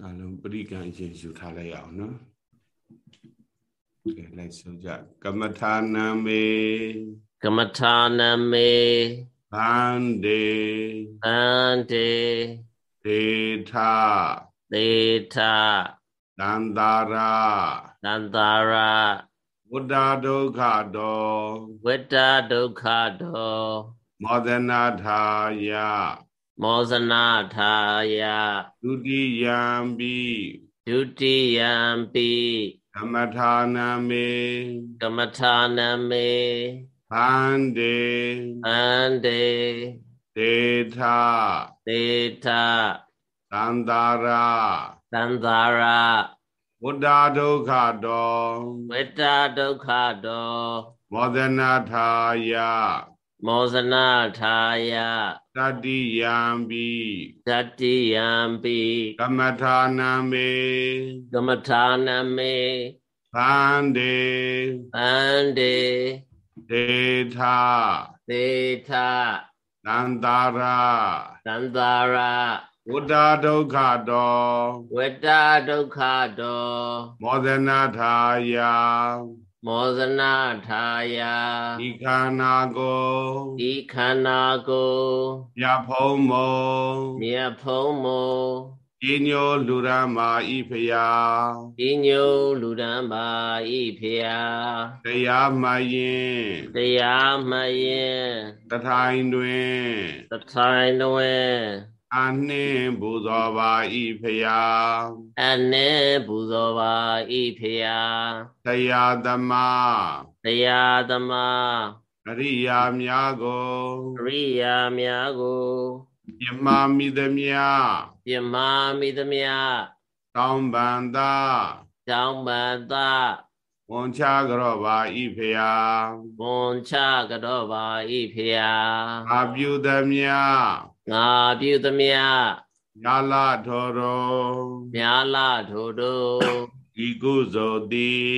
အလုံးပရိကံအရင်ယူထားလိုက်အောင်နော်ကဲလိုက်ဆိုကြကမ္မထာနာမေကမ္မထာနာမေဗန္တေဗန္တေဒေထဒေထသန္တာရာသန္တာရာဝတ္တဒုက္ခတောဝတ္တဒုက္ခတောမောဒနာထာယ မောဇနာထာယဒုတိယံပိဒုတိယံပိကမ္မထာနာမေကမ္မထာနာမေဗန္တေဗန္တေဒေထဒေထသန္တာရာသန္တာရာဝတ္တဒုက္ခတောဝတ္တဒုက္ခတောမောဒနာထာယမောဇနာထာယ တတိယံပိတတိယံပိကမ္မထာနာမေကမ္မထာနာမေဗန္တေဗန္တေဒေထဒေထသန္တာရာသန္တာရာဝတ္တဒုက္ခတောဝတ္တဒုက္ခတောမောဒနာထာယ မောဇနာထာယဤခန္ဓာကိုဤခန္ဓာကိုမြတ်ဖုံးမောမြတ်ဖုံးမောဤညိုလူရမဤဖယာဤညိုလူရမဤဖယာတရားမှရင်တရားမှရင်တထိုင်တွင်တထိုင်တွင် အနှင်းပူဇော်ပါဤဖယာအနှင်းပူဇော်ပါဤဖယာတရားသမားတရားသမားအရိယာများကိုအရိယာများကိုပြမမိသမျှပြမမိသမျှတောင်းပန်သာတောင်းပန်သာဝန်ချကြောပါဤဖယာဝန်ချကြောပါဤဖယာအပြုသမျှ ငါပြုသမျှညာလာထောတော်ညာလာထိုတော်ဤကုသိုလ်သည်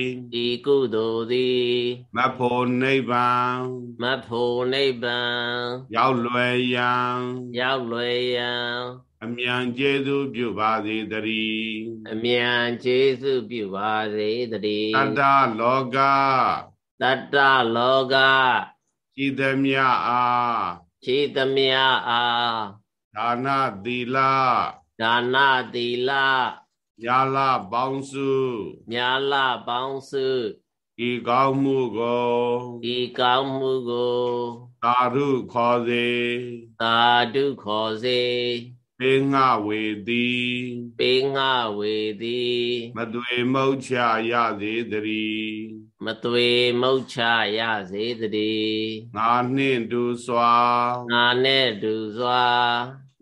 ဤကုသိုလ်သည်မဖို့နိဗ္ဗာန်မဖို့နိဗ္ဗာန်ရောက်လွယ်ရန်ရောက်လွယ်ရန်အမြန်ကျေးဇူးပြုပါစေတည်းအမြန်ကျေးဇူးပြုပါစေတည်းတတ္တလောကတတ္တလောကဤသမျှအား ရှိသမျှအားဒါနသီလဒါနသီလညာလပေါင်းစုညာလပေါင်းစုဤကောင်းမှုကိုဤကောင်းမှုကိုသာဓုခေါ်စေသာဓုခေါ်စေပေငှဝေသည်ပေငှဝေသည်မသွေမုတ်ချရစေတည်း မသွေမုတ်ချရစေတည်းငါနှင့်တူစွာငါနဲ့တူစွာ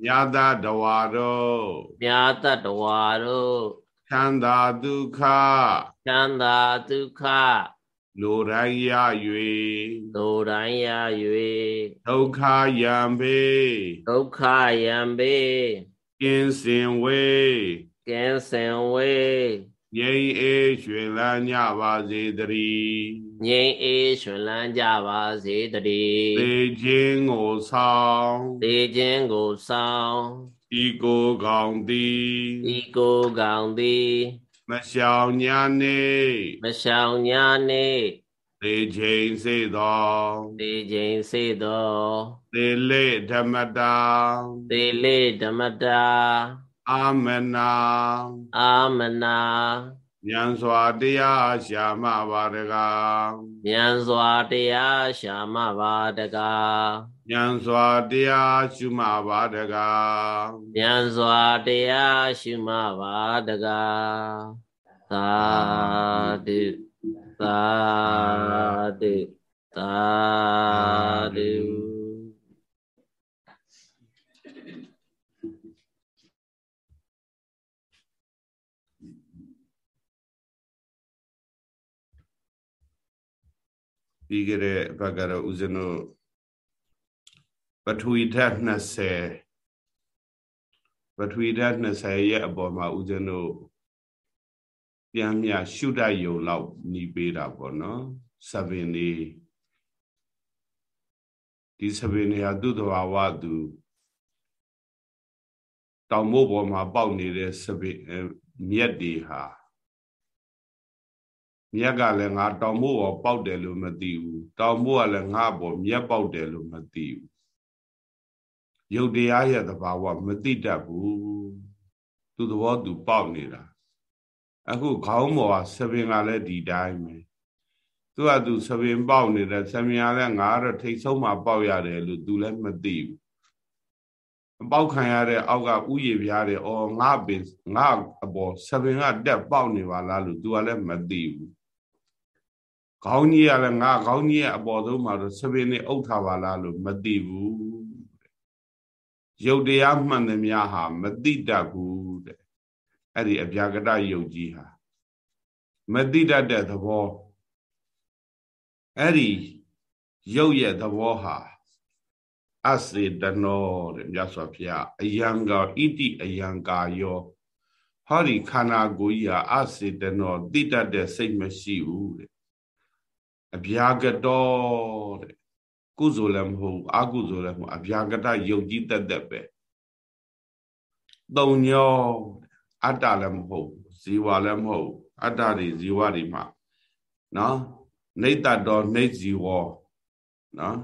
ညာတတဝါတို့ညာတတဝါတို့ချမ်းသာဒုက္ခချမ်းသာဒုက္ခလိုတိုင်းရ၍လိုတိုင်းရ၍ဒုက္ခယံပေဒုက္ခယံပေကင်းစင်ဝေကင်းစင်ဝေ ငြိမ်အေးရွှင်လန်းကြပါစေတည်းငြိမ်အေးရွှင်လန်းကြပါစေတည်းသေခြင်းကိုဆောင်သေခြင်းကိုဆောင်ဤကိုကောင်သည်ဤကိုကောင်သည်မရှောင်ညာနေမရှောင်ညာနေသေခြင်းစေသောသေခြင်းစေသောသေလေဓမ္မတာသေလေဓမ္မတာ အာမနာအာမနာဉာဏ်စွာတရားရှာမပါတကားဉာဏ်စွာတရားရှာမပါတကားဉာဏ်စွာတရားရှုမပါတကားဉာဏ်စွာတရားရှုမပါတကားသာဓုသာဓုသာဓု ပြီးခဲ့တဲ့ဘက်ကတော့ဦးဇင်းတို့ပထဝီဓာတ်20ပထဝီဓာတ်20ရဲ့အပေါ်မှာဦးဇင်းတို့ပြန်မြရှုတတ်ယုံလောက်ညီပေးတာပေါ့နော်ဆဗင်နေဒီဆဗင်နေဟာသူ့တဘာဝသူတောင်မို့ပေါ်မှာပေါက်နေတဲ့စပင်မြက်တွေဟာ မြက်ကလည်းငါတောင်မို့ပေါ်ပေါက်တယ်လို့မသိဘူးတောင်မို့ကလည်းငါပေါ်မြက်ပေါက်တယ်လို့မသိဘူးရုပ်တရားရဲ့သဘာဝမသိတတ်ဘူးသူသဘောသူပေါက်နေတာအခုခေါင်းပေါ်ကစပင်ကလည်းဒီတိုင်းပဲသူကသူစပင်ပေါက်နေတယ်ဆံမြာလည်းငါတော့ထိတ်ဆုံးမှပေါက်ရတယ်လို့သူလည်းမသိဘူးပေါက်ခံရတဲ့အောက်ကဥယျာပြားတယ်။အော်ငါပင်ငါအပေါ်ဆပင်ကတက်ပေါက်နေပါလားလို့ तू ကလည်းမသိဘူး။ ခေါင်းကြီးကလည်းငါခေါင်းကြီးရဲ့အပေါ်ဆုံးမှာတော့ဆပင်နဲ့အုပ်ထားပါလားလို့မသိဘူး။ရုပ်တရားမှန်သမျှဟာမသိတတ်ဘူးတဲ့။အဲ့ဒီအပြာကတယုတ်ကြီးဟာမသိတတ်တဲ့သဘောအဲ့ဒီရုပ်ရဲ့သဘောဟာအစေတနောတဲ့မြတ်စွာဘုရားအယံကာဣတိအယံကာယောဟောဒီခန္ဓာကိုယ်ကြီးဟာအစေတနောတိတတ်တဲ့စိတ်မရှိဘူးတဲ့ အဗျာကတော်တဲ့ကုသိုလ်လည်းမဟုတ်အကုသိုလ်လည်းမဟုတ်အဗျာကတယုတ်ကြီးတက်တက်ပဲတုံညောအတ္တလည်းမဟုတ်ဇီဝလည်းမဟုတ်အတ္တတွေဇီဝတွေမှာနော်နေတတ်တော်နေဇီဝနော်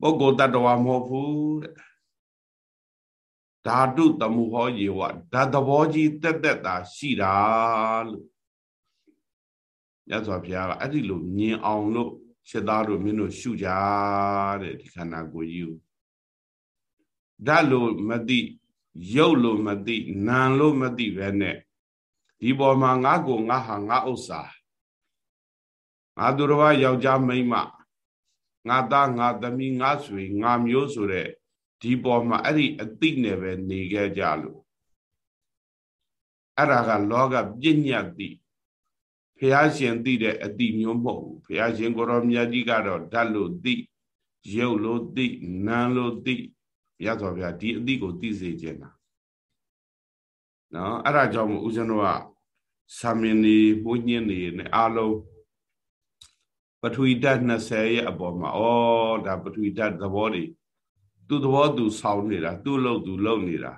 ပုဂ္ဂိုလ်တ attva မဟုတ်ဘူးတဲ့ဓာတုတမှုဟောယေဝဓာတ်သဘောကြီးတက်တက်တာရှိတာလို့ ရသော်ဘုရားကအဲ့ဒီလိုမြင်အောင်လို့ရှင်းသားတို့မင်းတို့ရှုကြတဲ့ဒီခန္ဓာကိုယ်ကြီးကိုဓာတ်လို့မသိရုပ်လို့မသိနာမ်လို့မသိပဲနဲ့ဒီပေါ်မှာငါကိုငါဟာငါဥစ္စာငါသူတော်ဘာယောက်ျားမိန်းမငါသားငါသမီးငါဆွေငါမျိုးဆိုတဲ့ဒီပေါ်မှာအဲ့ဒီအတိနဲ့ပဲနေခဲ့ကြလို့အဲ့ဒါကလောကပြည့်ညတ်တိ ဖះရှင်သိတဲ့အတိမျိုးမဟုတ်ဘူးဖះရှင်ကိုရောမြတ်ကြီးကတော့ဓာတ်လို့သိရုပ်လို့သိနာမ်လို့သိရသော်ဗျာဒီအတိကိုသိစေခြင်းတာနော်အဲ့ဒါကြောင့်ဦးဇင်းတို့ကသာမင်းနေဘုညင်းနေနဲ့အားလုံးပထဝီဓာတ်20ရဲ့အပေါ်မှာဩဒါပထဝီဓာတ်သဘောတွေသူ့သဘောသူဆောင်းနေတာသူ့လို့သူလုံနေတာ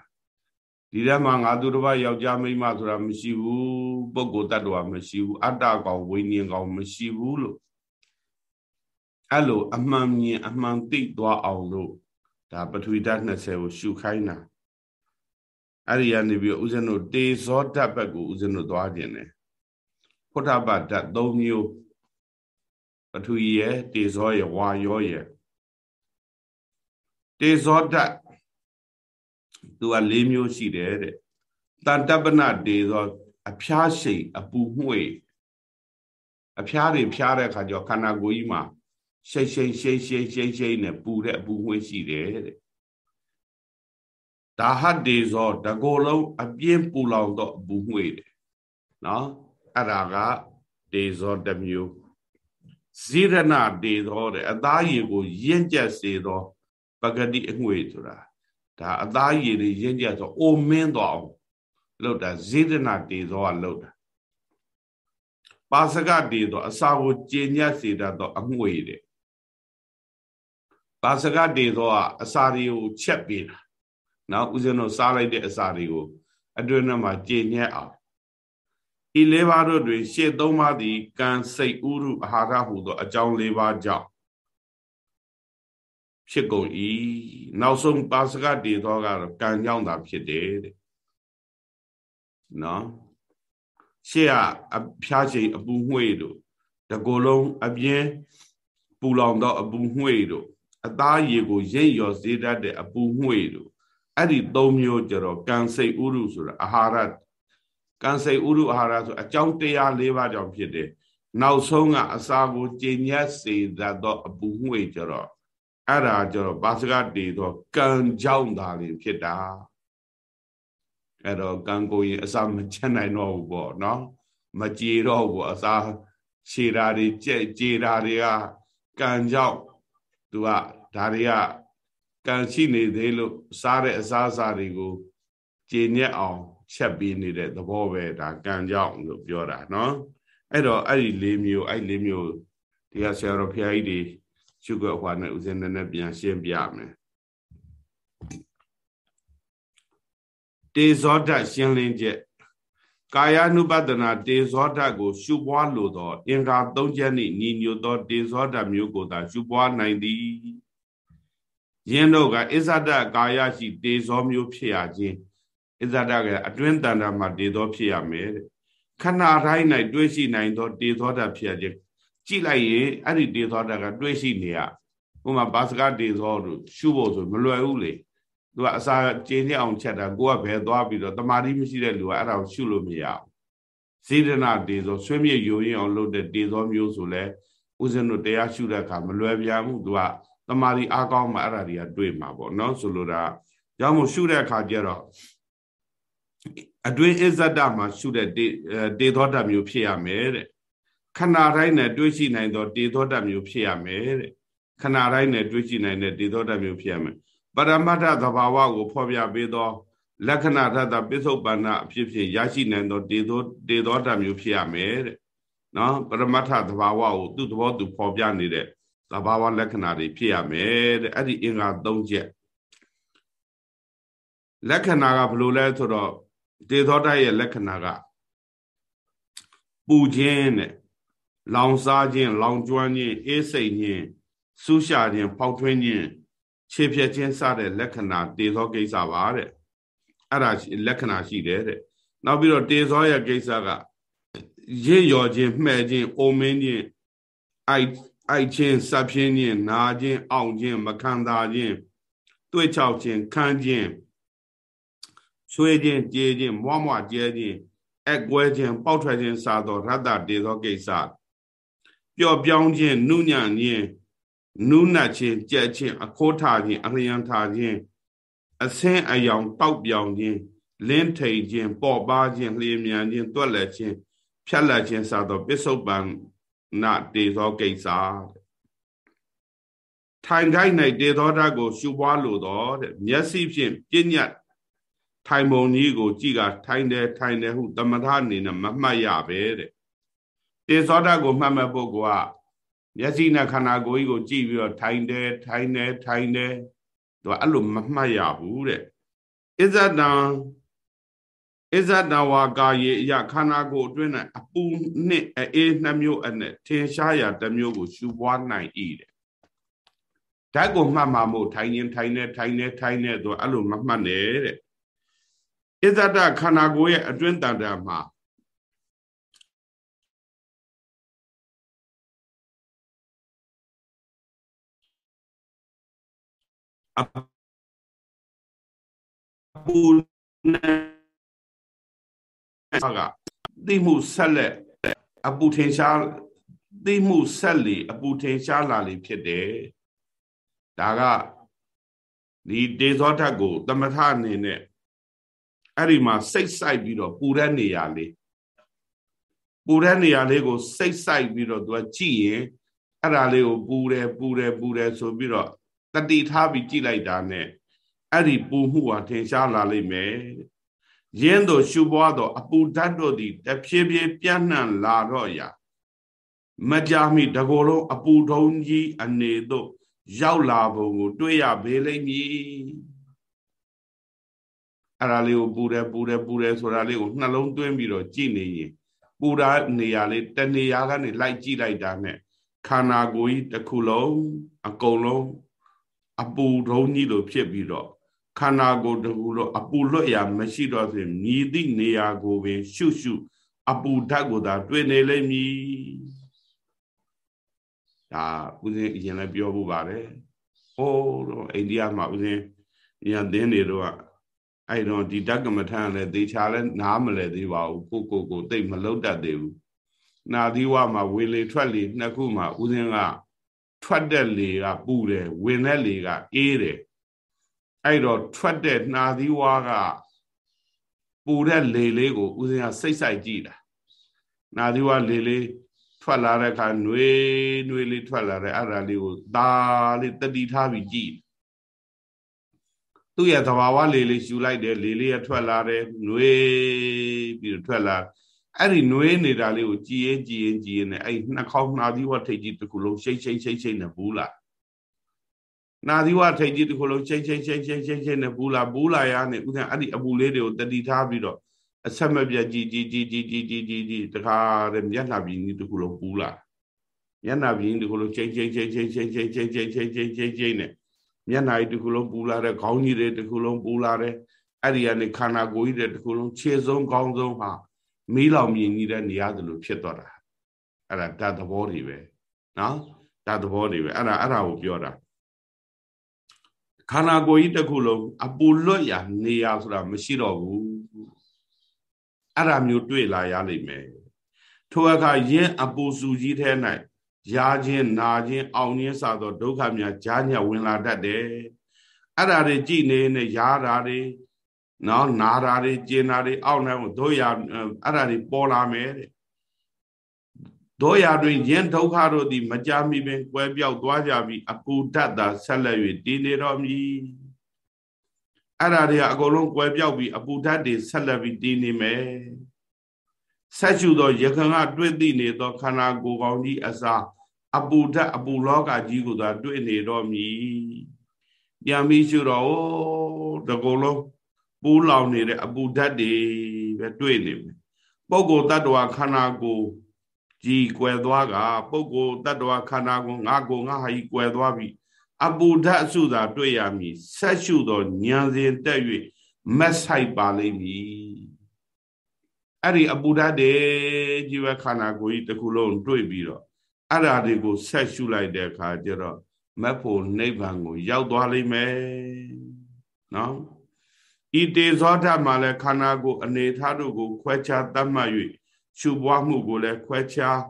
ဒီထဲမှာငါသူတစ်ပါးယောက်ျားမိန်းမဆိုတာမရှိဘူးပုဂ္ဂိုလ်တ attva မရှိဘူးအတ္တကောင်ဝိညာဉ်ကောင်မရှိဘူးလို့အဲ့လိုအမှန်မြင်အမှန်သိသွားအောင်လို့ဒါပထဝီဓာတ်20ကိုရှုခိုင်းတာအဲ့ဒီကနေပြီးဦးဇင်းတို့တေဇောဓာတ်ဘက်ကိုဦးဇင်းတို့သွားခြင်းတယ်ဖုဒ္ဓဘဓာတ်၃မျိုးပထဝီရဲ့တေဇောရဲ့ဝါယောရဲ့တေဇောဓာတ် သူက၄မျိုးရှိတယ်တဲ့တန်တပနတေဇောအဖျားရှိန်အပူမှွေအဖျားတွေဖျားတဲ့အခါကျတော့ခန္ဓာကိုယ်ကြီးမှာရှိတ်ရှိတ်ရှိတ်ရှိတ်ရှိတ်ရှိတ်နဲ့ပူတဲ့အပူမှွေရှိတယ်တဲ့ဒါဟတ်တေဇောတကိုယ်လုံးအပြင်းပူလောင်တော့အပူမှွေတယ်နော်အဲ့ဒါကတေဇောတစ်မျိုးဇိရဏတေသောတဲ့အသားရည်ကိုရင့်ကျက်စေသောပဂတိအငွေဆိုတာ ဒါအသားရည်တွေရင့်ကျက်ဆိုအိုမင်းသွားအောင်လောက်တာဇိရဏတေသောကလောက်တာပါစကတေသောအစာကိုကျင်ညက်စေတတ်သောအငွေတဲ့ပါစကတေသောကအစာတွေကိုချက်ပေးတာနောက်ဦးဇင်းတို့စားလိုက်တဲ့အစာတွေကိုအတွင်းထဲမှာကျင်ညက်အောင်ဤလေးပါးတို့တွင်ရှေ့သုံးပါးသည်ကံစိတ်ဥရုအာဟာရဟုသောအကြောင်းလေးပါးကြောင့် ဖြစ်ကုန်၏နောက်ဆုံးပါစကတည်သောကတော့ကံကြောင့်သာဖြစ်တယ်တဲ့နော်ရှေ့ကအဖျားချိန်အပူငွေ့တို့တကိုယ်လုံးအပြင်းပူလောင်သောအပူငွေ့တို့အသားရည်ကိုရိပ်ရော်စေတတ်တဲ့အပူငွေ့တို့အဲ့ဒီ၃မျိုးကြတော့ကံစိတ်ဥရုဆိုတာအာဟာရကံစိတ်ဥရုအာဟာရဆိုအကြောင်းတရား၄ပါးကြောင့်ဖြစ်တယ်နောက်ဆုံးကအစာကိုကျင့်ညက်စေတတ်သောအပူငွေကြတော့ အဲ့ဒါကြတော့ဘာစကတည်သောကံကြောင့်သာလင်ဖြစ်တာအဲ့တော့ကံကိုရင်အစာမချက်နိုင်တော့ဘူးပေါ့နော်မကြေတော့ဘူးအစာခြေဓာတွေကြက်ကြေဓာတွေကကံကြောင့်သူကဒါတွေကကံရှိနေသေးလို့စားတဲ့အစားအစာတွေကိုကျေညက်အောင်ချက်ပြီးနေတဲ့သဘောပဲဒါကံကြောင့်လို့ပြောတာနော်အဲ့တော့အဲ့ဒီ၄မျိုးအဲ့၄မျိုးဒီကဆရာတော်ဖျားကြီးတွေ ရှုခွက်ဟွာနဲ့ဦးဇင်းနဲ့ပြန်ရှင်းပြမယ်တေဇောဓာတ်ရှင်းလင်းချက်ကာယ ानु ပဒနာတေဇောဓာတ်ကို ရှုပွားလိုသောအင်္ဂါ၃ချက်နှင့်ညီညွတ်သောတေဇောဓာတ်မျိုးကိုသာရှုပွားနိုင်သည်ယင်းတို့ကအစ္ဆဒကာယရှိတေဇောမျိုးဖြစ်ရခြင်းအစ္ဆဒကအတွင်းတန်တာမှာတေဇောဖြစ်ရမယ်တဲ့ခဏတိုင်း၌တွေးရှိနိုင်သောတေဇောဓာတ်ဖြစ်ရခြင်း ကြည့်လိုက်ရင်အဲ့ဒီတေဇောဓာတ်ကတွေးရှိနေရဥမာဘာစကတေဇောတို့ရှုဖို့ဆိုမလွယ်ဘူးလေသူကအစာကျင်းနေအောင်ချက်တာကိုကဘယ်သွားပြီးတော့တမာတိမရှိတဲ့လူကအဲ့ဒါကိုရှုလို့မရဘူးစေတနာတေဇောဆွေးမြေ့ယိုရင်အောင်လုပ်တဲ့တေဇောမျိုးဆိုလဲဥစဉ်တို့တရားရှုတဲ့အခါမလွယ်ပြန်ဘူးသူကတမာတိအားကောင်းမှအဲ့ဒါတွေကတွေ့မှာပေါ့နော်ဆိုလိုတာကြောင့်မို့ရှုတဲ့အခါကျတော့အတွင်းအစ္ဆဒမှာရှုတဲ့တေသောတမျိုးဖြစ်ရမယ်တဲ့ ခဏတိုင်းနဲ့တွေးရှိနိုင်သောတေသောတမျိုးဖြစ်ရမယ်တဲ့ခဏတိုင်းနဲ့တွေးရှိနိုင်တဲ့တေသောတမျိုးဖြစ်ရမယ်ပရမတ္ထသဘာဝကိုဖော်ပြပေးသော လက္ခဏာထသပစ္စုပန်နာအဖြစ်ဖြစ်ရရှိနိုင်သောတေသောတေသောတမျိုးဖြစ်ရမယ်တဲ့နော်ပရမတ္ထသဘာဝကိုသူ့သဘောသူဖော်ပြနေတဲ့သဘာဝလက္ခဏာတွေဖြစ်ရမယ်တဲ့အဲ့ဒီအင်္ဂါ၃ချက်လက္ခဏာကဘယ်လိုလဲဆိုတော့တေသောတရဲ့လက္ခဏာကပူခြင်းတဲ့ လောင်စားခြင်းလောင်ကျွမ်းခြင်းအေးစိမ်ခြင်းဆူးရှာခြင်းဖောက်ထွင်းခြင်းခြေဖြတ်ခြင်းစတဲ့လက္ခဏာတေသောကိစ္စပါတဲ့အဲ့ဒါလက္ခဏာရှိတယ်တဲ့နောက်ပြီးတော့တေသောရဲ့ကိစ္စကရင့်ရော်ခြင်းမှဲ့ခြင်းအိုမင်းခြင်းအိုက်အိုက်ခြင်းစပ်ဖြင်းခြင်းနာခြင်းအောင့်ခြင်းမခံသာခြင်းတွေ့ချောက်ခြင်းခန်းခြင်းဆွေးခြင်းကြေးခြင်းမွားမွားကျဲခြင်းအက်ကွဲခြင်းပေါက်ထွက်ခြင်းစသောရတ္တတေသောကိစ္စ ပျော့ပြောင်းခြင်းနုညံ့ခြင်းနုနတ်ခြင်းကြက်ခြင်းအခိုးထားခြင်းအလျံထားခြင်းအဆင်းအယောင်တောက်ပြောင်ခြင်းလင်းထိန်ခြင်းပေါ့ပါခြင်းလျင်မြန်ခြင်းတွက်လက်ခြင်းဖြတ်လက်ခြင်းစသောပစ္စုပန်နာတေသောကိစ္စထိုင်ခိုက်၌တေသောဓာတ်ကိုရှုပွားလိုသောတဲ့မျက်စိဖြင့်ပြညတ်ထိုင်ပုံကြီးကို ကြည့်ကထိုင်တယ်ထိုင်တယ်ဟုတမထအနေနဲ့မမှတ်ရပဲတဲ့ တေသောဓာတ်ကိုမှတ်မဲ့ပုဂ္ဂိုလ်ကမျက်စိနဲ့ခန္ဓာကိုယ်ကြီးကိုကြည့်ပြီးတော့ထိုင်တယ်ထိုင်တယ်ထိုင်တယ်သူကအဲ့လိုမမှတ်ရဘူးတဲ့အစ္ဆတံအစ္ဆတဝါကာယေအယခန္ဓာကိုယ်အတွင်း၌အပူနှစ်အေးနှမျိုးအနဲ့ထင်ရှားရာတစ်မျိုးကိုရှုပွားနိုင်၏တဲ့ဓာတ်ကိုမှတ်မှာမို့ထိုင်ရင်ထိုင်နေထိုင်နေထိုင်နေဆိုအဲ့လိုမမှတ်နဲ့တဲ့အစ္ဆတခန္ဓာကိုယ်ရဲ့အတွင်းတန်တာမှာ အပူနဲ့ကသိမှုဆက်လက်အပူထင်ရှားသိမှုဆက်လေအပူထင်ရှားလာလေဖြစ်တယ်ဒါကဒီဒေဇောဓာတ်ကိုတမထအနေနဲ့အဲ့ဒီမှာစိတ်ဆိုင်ပြီးတော့ပူတဲ့နေရာလေးပူတဲ့နေရာလေးကိုစိတ်ဆိုင်ပြီးတော့သူကကြည့်ရင်အဲ့ဒါလေးကိုပူတယ်ပူတယ်ပူတယ်ဆိုပြီးတော့ တတိထားပြီးကြည့်လိုက်တာနဲ့အဲ့ဒီပူမှုဟာထင်ရှားလာလိမ့်မယ်ရင်းတို့ရှုပွားသောအပူဓာတ်တို့သည်တဖြည်းဖြည်းပြန့်နှံ့လာတော့ရာမကြမီတကောလုံးအပူထုံးကြီးအနေသို့ရောက်လာပုံကို တွေ့ရပေလိမ့်မည်အဲ့ဒါလေးကိုပူတယ်ပူတယ်ပူတယ်ဆိုတာလေးကိုနှလုံးသွင်းပြီးတော့ကြည့်နေရင်ပူတာနေရာလေးတနေရာကနေလိုက်ကြည့်လိုက်တာနဲ့ခန္ဓာကိုယ်ကြီးတစ်ခုလုံးအကုန်လုံး အပူထုံးကြီးလိုဖြစ်ပြီးတော့ခန္ဓာကိုယ်တစ်ခုလုံးအပူလွတ်ရာမရှိတော့ဆိုမြည်သည့်နေရာကိုပင်ရှုရှု အပူဓာတ်ကိုသာတွေ့နေလိမ့်မည်ဒါဦးဇင်းအရင်လည်းပြောဖို့ပါတယ်ဟိုးတော့အိန္ဒိယမှာဦးဇင်းညသင်းတွေတော့အဲ့တော့ဒီဓာတ်ကမ္မထန်လည်းသေချာလဲနားမလဲသေးပါဘူးကိုကိုကိုတိတ်မလုတ်တတ်သေးဘူးနာသီဝမှာဝေလေထွက်လေနှစ်ခုမှာဦးဇင်းက ထွက်တဲ့လေကပူတယ်ဝင်တဲ့လေကအေးတယ်အဲ့တော့ထွက်တဲ့နှာသီးဝါးကပူတဲ့လေလေးကိုဦးဇင်းကစိတ်ဆိုင်ကြည့်တာနှာသီးဝါးလေလေးထွက်လာတဲ့အခါຫນွေຫນွေလေးထွက်လာတဲ့အဲ့ဒါလေးကိုဒါလေးတတိထားပြီးကြည့်သူ့ရဲ့သဘာဝလေလေးရှူလိုက်တယ်လေလေးရထွက်လာတယ်ຫນွေပြီးထွက်လာ အဲ့ဒီຫນွေနေတာလေးကိုကြည်ရင်ကြည်ရင်ကြည်ရင်နဲ့အဲ့နှာခေါင်းနှာသီးဝါထိတ်ကြီးတစ်ခုလုံးရှိတ်ရှိတ်ရှိတ်ရှိတ်နဲ့ဘူးလာနာသီဝထိတ်ကြီးတစ်ခုလုံးချင်းချင်းချင်းချင်းချင်းချင်းနဲ့ဘူးလာဘူးလာရနဲ့ဥစဉ်အဲ့ဒီအပူလေးတွေကိုတတိထားပြီးတော့အဆက်မပြတ်ကြီးကြီးကြီးကြီးကြီးကြီးကြီးကြီးတခါတည်းမျက်နှာပြင်ကြီးတစ်ခုလုံးပူလာမျက်နှာပြင်တစ်ခုလုံးချင်းချင်းချင်းချင်းချင်းချင်းချင်းချင်းချင်းချင်းချင်းချင်းနဲ့မျက်နှာကြီးတစ်ခုလုံးပူလာတဲ့ခေါင်းကြီးတွေတစ်ခုလုံးပူလာတဲ့အဲ့ဒီကနေခန္ဓာကိုယ်ကြီးတွေတစ်ခုလုံးခြေဆုံးခေါင်းဆုံးဟာ မီးလောင်မြင်ကြီးတဲ့နေရာသလိုဖြစ်သွားတာအဲ့ဒါဓာတ်သဘောတွေပဲနော်ဓာတ်သဘောတွေပဲအဲ့ဒါအဲ့ဒါကိုပြောတာခန္ဓာကိုယ်ကြီးတစ်ခုလုံးအပူလွတ်ရာနေရာဆိုတာမရှိတော့ဘူးအဲ့ဒါမျိုးတွေ့လာရလိမ့်မယ်ထိုအခါယင်းအပူစုကြီးထဲ၌ရာခြင်းနာခြင်းအောင်ခြင်းစသောဒုက္ခများကြားညဝင်လာတတ်တယ်အဲ့ဒါတွေကြည်နေနေရာတာတွေ နော်နာတာတွေကျင်တာတွေအောက်နိုင်တို့ရအဲ့ဒါတွေပေါ်လာမယ်တဲ့တို့ရတွင်ယင်းဒုက္ခတို့သည် မကြမီပင်ကွဲပြောက်သွားကြပြီးအပူဓာတ်သာဆက်လက်၍တည်နေတော်မူအဲ့ဒါတွေကအကုန်လုံးကွဲပြောက်ပြီးအပူဓာတ်တွေဆက်လက်ပြီးတည်နေမယ်ဆက်ရှုသောယခန်ကတွေ့သိနေသောခန္ဓာကိုယ်ကောင်းကြီးအစာအပူဓာတ်အပူလောကကြီးကိုသာတွေ့နေတော်မူပြန်ပြီးရှုတော့တကုလုံး ပူးလောင်နေတဲ့အပူဓာတ်တွေပဲတွေ့နေမယ်ပုဂ္ဂိုလ်တ attva ခန္ဓာကိုယ်ကြီးကွယ်သွားကပုဂ္ဂိုလ်တ attva ခန္ဓာကိုယ်ငါကိုငါဟာကြီးကွယ်သွားပြီအပူဓာတ်အစုသာတွေ့ရမည်ဆက်ရှုသောဉာဏ်စဉ်တက်၍မက်ဆိုင်ပါလိမ့်မည်အဲ့ဒီအပူဓာတ်တွေကြီးပဲခန္ဓာကိုယ်ကြီးတစ်ခုလုံးတွေ့ပြီးတော့အဲ့ဓာတွေကိုဆက်ရှုလိုက်တဲ့အခါကျတော့မက်ဖို့နိဗ္ဗာန်ကို ရောက်သွားလိမ့်မယ်နော် ဤတေဇောဓာတ်မှာလည်းခန္ဓာကိုယ်အနေထားတို့ကို ခွဲခြားသတ်မှတ်၍ရှုပွားမှုကိုလည်းခွဲခြား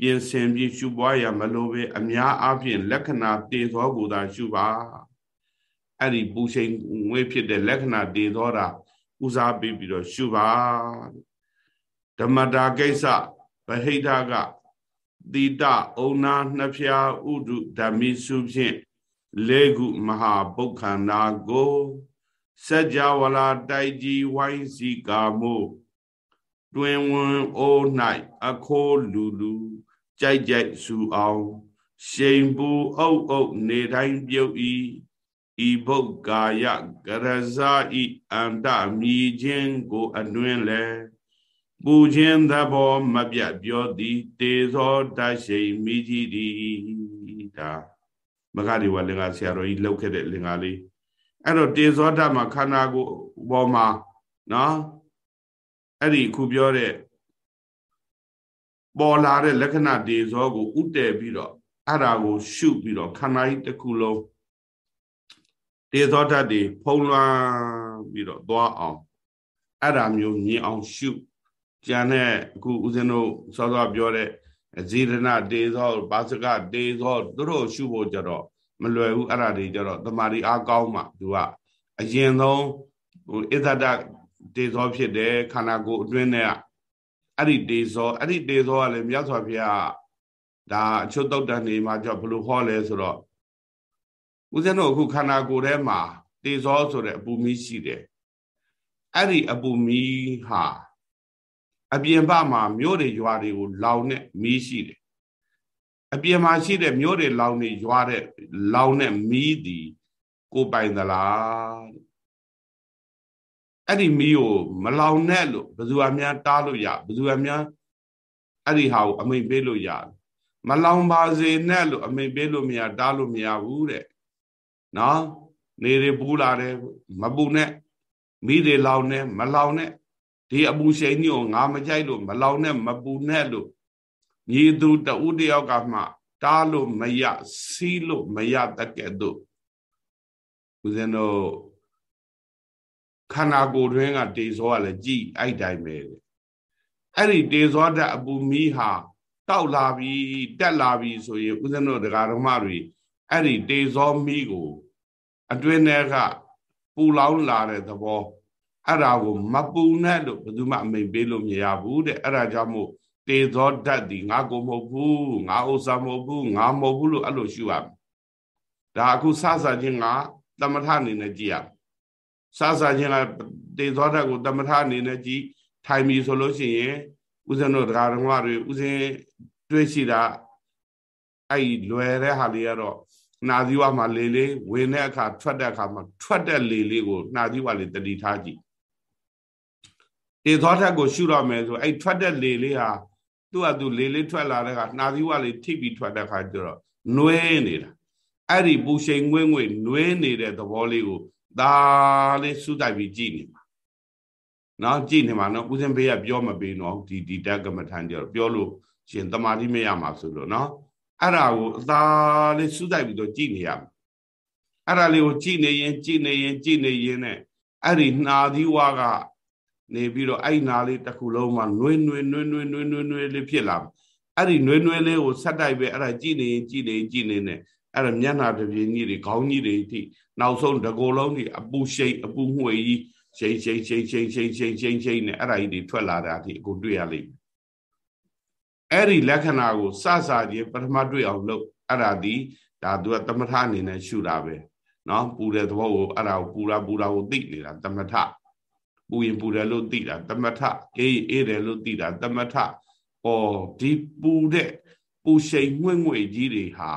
ပြင်ဆင်ပြီးရှုပွားရမလို့ပဲအများအားဖြင့်လက္ခဏာတေဇောကိုသာရှုပါအဲ့ဒီပူချိန်ငွေဖြစ်တဲ့လက္ခဏာတေဇောတာဦးစားပေးပြီးတော့ရှုပါဓမ္မတာကိစ္စဗဟိတကတိတဩနာနှဖျားဥဒုဓမ္မိစုဖြင့်လေကုမဟာပုခန္ဓာကို စัจ java လာတိုက်ကြီးဝိုင်းစီကာမို့တွင်ဝင်အိုး၌အခိုးလူလူကြိုက်ကြိုက်ဆူအောင်ရှိန်ပူအုပ်အုပ်နေတိုင်းပြုတ်ဤဤဘုတ်ကာယကရဇာဤအန္တမြည်ခြင်းကိုအတွင်းလဲပူခြင်းသဘောမပြတ်ပြောသည်တေဇောတရှိန်မိကြီးသည်ဒါမဂ္ဂဒီဝလင်္ကာဆရာတော်ကြီးလှုပ်ခဲ့တဲ့လင်္ကာလေး အဲ့တော့တေဇောဓာတ်မှာခန္ဓာကိုယ်ပေါ်မှာနော်အဲ့ဒီခုပြောတဲ့ပေါ်လာတဲ့လက္ခဏာတေဇောကိုဥတည်ပြီးတော့အဲ့ဒါကို ရှုပြီးတော့ခန္ဓာကြီးတစ်ခုလုံးတေဇောဓာတ်တွေဖုံးလွှမ်းပြီးတော့သွားအောင်အဲ့ဒါမျိုးမြင်အောင်ရှုကြံတဲ့အခုဦးဇင်းတို့စောစောပြောတဲ့ဇေဒနာတေဇောဘာစကတေဇောတို့တို့ရှုဖို့ကြတော့ မလွယ်ဘူးအဲ့ဒါတွေကြတော့တမာရီအားကောင်းမှသူကအရင်ဆုံးဟိုဣဇဒတေဇောဖြစ်တယ်ခန္ဓာကိုယ်အတွင်းထဲကအဲ့ဒီတေဇောအဲ့ဒီတေဇောကလည်းမြတ်စွာဘုရားဒါအချုပ်တုတ်တန်နေမှာကြောင့်ဘလို့ဟောလဲဆိုတော့ဦးဇင်းတို့အခုခန္ဓာကိုယ်ထဲမှာတေဇောဆိုတဲ့အပူမီးရှိတယ်အဲ့ဒီအပူမီးဟာအပြင်ဘမှာမြို့တွေရွာတွေကိုလောင်တဲ့မီးရှိတယ် အပြင်မှာရှိတဲ့မြို့တွေလောင်နေရွာတဲ့လောင်တဲ့မီးဒီကိုပိုင်သလားအဲ့ဒီမီးကိုမလောင်နဲ့လို့ဘယ်သူအများတားလို့ရဘယ်သူအများအဲ့ဒီဟာကိုအမိန်ပေးလို့ရတယ်မလောင်ပါစေနဲ့လို့အမိန်ပေးလို့မရတားလို့မရဘူးတဲ့နော်နေတွေပူလာတယ်မပူနဲ့မိတွေလောင်နဲ့မလောင်နဲ့ဒီအပူရှိန်ကြီးကိုငါမကြိုက်လို့မလောင်နဲ့မပူနဲ့လို့ ညီသူတဦးတယောက်ကမှ တားလို့မရစီးလို့မရတတ်ကဲ့သို့ဦးဇင်းတို့ခန္ဓာကိုယ်တွင်းကတေဇောကလည်းကြည်အဲ့တိုင်းပဲအဲ့ဒီတေဇောဓာတ်အပူမီးဟာတောက်လာပြီတက်လာပြီဆိုရင်ဦးဇင်းတို့ဒကာဓမ္မတွေအဲ့ဒီတေဇောမီးကို အတွင်းထဲကပူလောင်လာတဲ့သဘောအဲ့ဒါကိုမပူနဲ့လို့ဘယ်သူမှအမိန်ပေးလို့မရဘူးတဲ့အဲ့ဒါကြောင့်မို့ တေဇောဓာတ်ဒီငါကိုမဟုတ်ဘူးငါဥစ္စာမဟုတ်ဘူးငါမဟုတ်ဘူးလို့အဲ့လိုရှုရမယ်ဒါအခုစစချင်းကသမထအနေနဲ့ကြည့်ရစစချင်းကတေဇောဓာတ်ကိုသမထအနေနဲ့ကြည့်ထိုင်ပြီဆိုလို့ရှိရင်ဥစဉ်တို့တရားတော်တွေဥစဉ်တွေးရှိတာအဲ့လွယ်တဲ့ဟာလေးကတော့နှာသီးဝမှာလေလေးဝင်တဲ့အခါထွက်တဲ့အခါမှာထွက်တဲ့လေလေးကိုနှာသီးဝလေးတတိထားကြည့်တေသောထက်ကိုရှုတော့မယ်ဆိုအဲ့ထွက်တဲ့လေလေးဟာ သူ့အတူလေလေးထွက်လာတဲ့အခါနှာသီးဝလေးထိပြီးထွက်တဲ့အခါကျတော့နှွေးနေတာအဲ့ဒီပူရှိန်ငွေ့ငွေ့နှွေးနေတဲ့သဘောလေးကိုဒါလေးစုတိုက်ပြီးကြည့်နေမှာနော်ကြည့်နေမှာနော်ဦးစင်ဖေးကပြောမပေးနော်ဒီဒီတက်ကမ္မထန်ကြတော့ပြောလို့ရှင်တမာတိမရမှာဆိုလို့နော်အဲ့ဒါကိုအသာလေးစုတိုက်ပြီးတော့ကြည့်နေရမှာအဲ့ဒါလေးကိုကြည့်နေရင်ကြည့်နေရင်ကြည့်နေရင်နဲ့အဲ့ဒီနှာသီးဝါက နေပြီးတော့အဲ့နာလေးတစ်ခုလုံးမှာနှွေးနှွေးနှွေးနှွေးနှွေးနှွေးနှွေးလေးဖြစ်လာအဲ့ဒီနှွေးနှွေးလေးကိုဆက်တိုက်ပဲအဲ့ဒါကြည့်နေရင်ကြည့်နေရင်ကြည့်နေနဲ့အဲ့ဒါမျက်နှာတစ်ပြင်းကြီးတွေခေါင်းကြီးတွေအထိနောက်ဆုံးတကိုယ်လုံးကြီးအပူရှိန်အပူငွေကြီးရှိန်ရှိန်ရှိန်ရှိန်ရှိန်ရှိန်ရှိန်ရှိန်နဲ့အဲ့ဒါကြီးတွေထွက်လာတာအထိအခုတွေ့ရလိမ့်မယ်အဲ့ဒီလက္ခဏာကိုစစချင်းပထမတွေ့အောင်လုပ်အဲ့ဒါဒီဒါသူကသမထအနေနဲ့ရှုတာပဲเนาะပူတဲ့သဘောကိုအဲ့ဒါကိုပူတာပူတာကိုသိနေတာသမထ ပူရင်ပူတယ်လို့သိတာသမထအေးအေးတယ်လို့သိတာသမထဩဒီပူတဲ့ပူရှိန်ငွေ့ငွေ့ကြီးတွေဟာ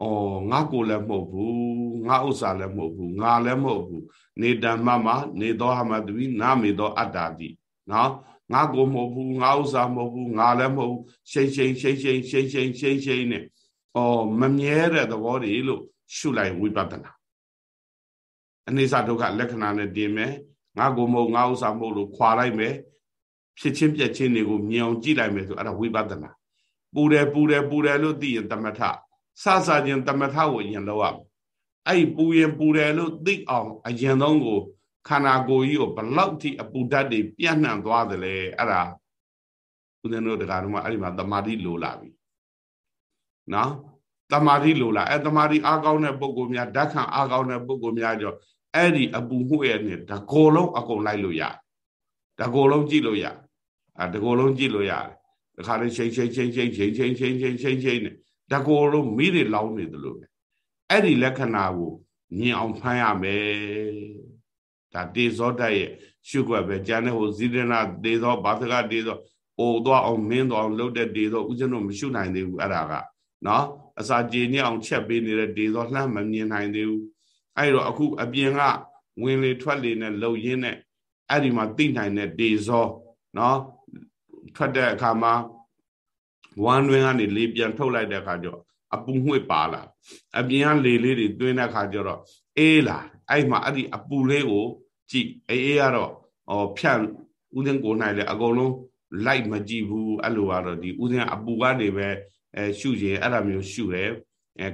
ဩငါကိုလည်းမဟုတ်ဘူးငါဥစ္စာလည်းမဟုတ်ဘူးငါလည်းမဟုတ်ဘူးနေတမမနေသောဟမတဝိနာမေသောအတ္တာတိနော်ငါကိုမဟုတ်ဘူးငါဥစ္စာမဟုတ်ဘူးငါလည်းမဟုတ်ဘူးရှိန်ရှိန်ရှိန်ရှိန်ရှိန်ရှိန်ရှိန်ရှိန်နဲ့ဩမမြဲတဲ့သဘောတွေလို့ရှုလိုက်ဝိပဿနာအနေစာဒုက္ခလက္ခဏာနဲ့တင်မယ် ငါကိုမဟုတ်ငါဥစ္စာမဟုတ်လို့ခွာလိုက်မယ်ဖြစ်ချင်းပြက်ချင်းတွေကိုမြင်အောင်ကြည့်လိုက်မယ်ဆိုအဲ့ဒါဝိပဿနာပူတယ်ပူတယ်ပူတယ်လို့သိရင်တမထစစချင်းတမထကိုအရင်လောက်ရမယ်အဲ့ပူရင်ပူတယ်လို့သိအောင်အရင်ဆုံးကိုခန္ဓာကိုယ်ကြီးကိုဘလောက်ထိအပူဓာတ်တွေပြန့်နှံ့သွားသလဲအဲ့ဒါဦးဇင်းတို့တရားတော်မှာအဲ့ဒီမှာတမာတိလိုလာပြီနော်တမာတိလိုလာအဲ့တမာတိအားကောင်းတဲ့ပုဂ္ဂိုလ်များဓာတ်ခံအားကောင်းတဲ့ပုဂ္ဂိုလ်များကြော အဲ့ဒီအပူမှုရဲ့နဲ့တကောလုံးအကုန်လိုက်လို့ရတကောလုံးကြည့်လို့ရအဲတကောလုံးကြည့်လို့ရတယ်တခါလေးချိန်ချိန်ချိန်ချိန်ချိန်ချိန်ချိန်ချိန်ချိန်ချိန်နဲ့တကောလုံးမိတွေလောင်းနေတယ်လို့ပဲအဲ့ဒီလက္ခဏာကိုမြင်အောင်ဖမ်းရမယ်ဒါတေဇောတရဲ့ရှုွက်ပဲကျန်တဲ့ဟိုဇိရဏတေဇောဘာသကတေဇောအိုတော့အောင်မင်းတော့အောင်လုပ်တဲ့တေဇောဥစဉ်တော့မရှုနိုင်သေးဘူးအဲ့ဒါကနော်အစာကြေညအောင်ချက်ပေးနေတဲ့တေဇောလှမ်းမမြင်နိုင်သေးဘူး အဲ့တော့အခုအပြင်ကဝင်လေထွက်လေနဲ့လှုပ်ရင်းနဲ့အဲ့ဒီမှာသိနိုင်တဲ့တေဇောနော်ထွက်တဲ့အခါမှာဝမ်းတွင်းကနေလေပြန်ထုတ်လိုက်တဲ့အခါကျတော့အပူငှွေ့ပါလာအပြင်ကလေလေးတွေတွင်းတဲ့အခါကျတော့အေးလာအဲ့မှာအဲ့ဒီအပူလေးကို ကြည့်အေးအေးကတော့ဟောဖြန့်ဥစဉ်ကိုနိုင်လေအကုန်လုံးလိုက်မကြည့်ဘူးအဲ့လိုကတော့ဒီဥစဉ်အပူကနေပဲအဲရှုရင်အဲ့ဒါမျိုးရှုတယ်အဲ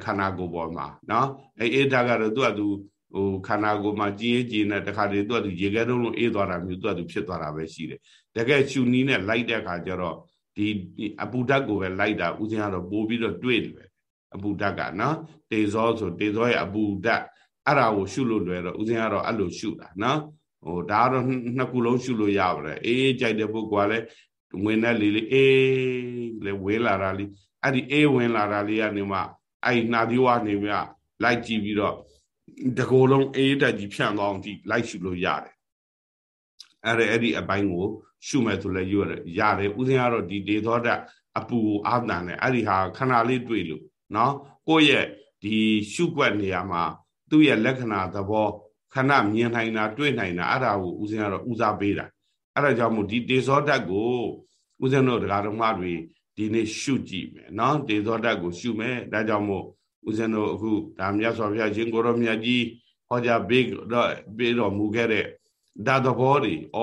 ခန္ဓာကိုယ်ပေါ်မှာနော်အဲအေးဓာတ်ကတော့သူ့အတူဟိုခန္ဓာကိုယ်မှာကြည်ရင်ကြည်နေတခါတည်းသူ့အတူရေခဲတုံးလုံးအေးသွားတာမျိုးသူ့အတူဖြစ်သွားတာပဲရှိတယ်တကယ်ရှုနီးနဲ့လိုက်တဲ့အခါကျတော့ဒီအပူဓာတ်ကိုပဲလိုက်တာဥစဉ်ကတော့ပိုးပြီးတော့တွေ့တယ်ပဲအပူဓာတ်ကနော်တေဇောဆိုတေဇောရဲ့အပူဓာတ်အဲ့ဒါကိုရှုလို့လွယ်တော့ဥစဉ်ကတော့အဲ့လိုရှုတာနော်ဟိုဒါကတော့နှစ်ခုလုံးရှုလို့ရပါတယ်အေးကြိုက်တဲ့ပုဂ္ဂိုလ်ကလည်းဝင်တဲ့လေလေးအေးလေဝေးလာတာလေးအဲ့ဒီအေးဝင်လာတာလေးကနေမှ အဲ့နှာသီးဝါနေမြလိုက်ကြည့်ပြီးတော့တကိုယ်လုံးအေးတက်ကြီးဖြန့်သွားအောင်ဒီလိုက်ရှုလို့ရတယ်အဲ့ဒါအဲ့ဒီအပိုင်းကိုရှုမယ်ဆိုလည်းရတယ်ရတယ်ဥစဉ်ကတော့ဒီဒေသောတအပူအာတန်နဲ့အဲ့ဒီဟာခဏလေးတွေ့လို့နော်ကိုယ့်ရဲ့ဒီရှုွက်နေရာမှာသူ့ရဲ့လက္ခဏာသဘောခဏမြင်နိုင်တာတွေ့နိုင်တာအဲ့ဒါကိုဥစဉ်ကတော့ဦးစားပေးတာအဲ့ဒါကြောင့်မို့ဒီတေဇောဓာတ်ကိုဥစဉ်တို့တရားတော်မှတွေ ဒီနေ့ရှုကြည့်မယ်နော်ဒေသောတကိုရှုမယ်ဒါကြောင့်မို့ဦးဇင်းတို့အခုဒါမြတ်စွာဘုရားရှင်ကိုရောမြတ်ကြီးဟောကြားပေးတော့ပေးတော်မူခဲ့တဲ့ဓာတ်သဘောတွေဩ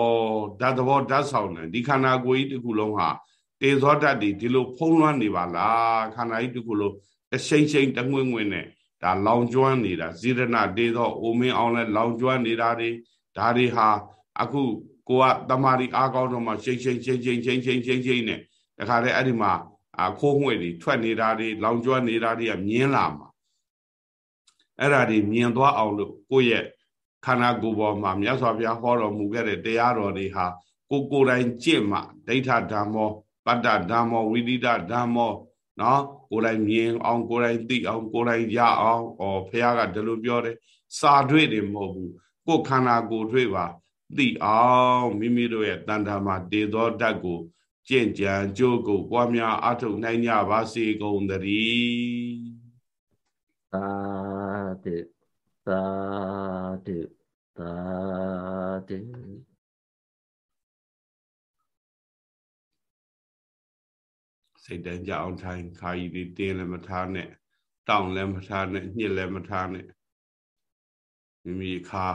ဓာတ်သဘောဓာတ်ဆောင်တယ်ဒီခန္ဓာကိုယ်ကြီးတစ်ခုလုံးဟာတေသောဓာတ်တွေဒီလိုဖုံးလွှမ်းနေပါလားခန္ဓာကြီးတစ်ခုလုံးတရှိန်ရှိန်တငွင်ငွင်နဲ့ဒါလောင်ကျွမ်းနေတာဇိရဏတေသောအိုမင်းအောင်လဲလောင်ကျွမ်းနေတာတွေဒါတွေဟာအခုကိုကတမာရီအားကောင်းတော့မှရှိန်ရှိန်ရှိန်ရှိန်ရှိန်ရှိန်ရှိန်နဲ့ တခါတည်းအဲ့ဒီမှာအခိုးငွေ့တွေထွက်နေတာတွေလောင်ကျွမ်းနေတာတွေကမြင်လာမှာအဲ့ဒါတွေမြင်သွားအောင်လို့ကိုယ့်ရဲ့ခန္ဓာကိုယ်ပေါ်မှာမြတ်စွာဘုရားဟောတော်မူခဲ့တဲ့တရားတော်တွေဟာကိုကိုယ်တိုင်ကြင့်မှဒိဋ္ဌဓမ္မောပတ္တဓမ္မောဝိသီတဓမ္မောနော်ကိုယ်တိုင်မြင်အောင်ကိုယ်တိုင်သိအောင်ကိုယ်တိုင်ရအောင်ဩဘုရားကဒီလိုပြောတယ်စာတွေ့တယ်မဟုတ်ဘူးကိုယ်ခန္ဓာကိုယ်တွေ့ပါသိအောင်မိမိတို့ရဲ့တန်တာမှာတည်သောဓာတ်ကို ကြင့်ကြံကြိုးကိုပွားများအထုတ်နိုင်ကြပါစေကုန်သတည်းသာဓုသာဓုသာဓုစိတ်တန်းကြအောင်ထိုင်ခါကြီးတွေတင်းလည်းမထားနဲ့တောင်းလည်းမထားနဲ့ညှစ်လည်းမထားနဲ့မိမိခါ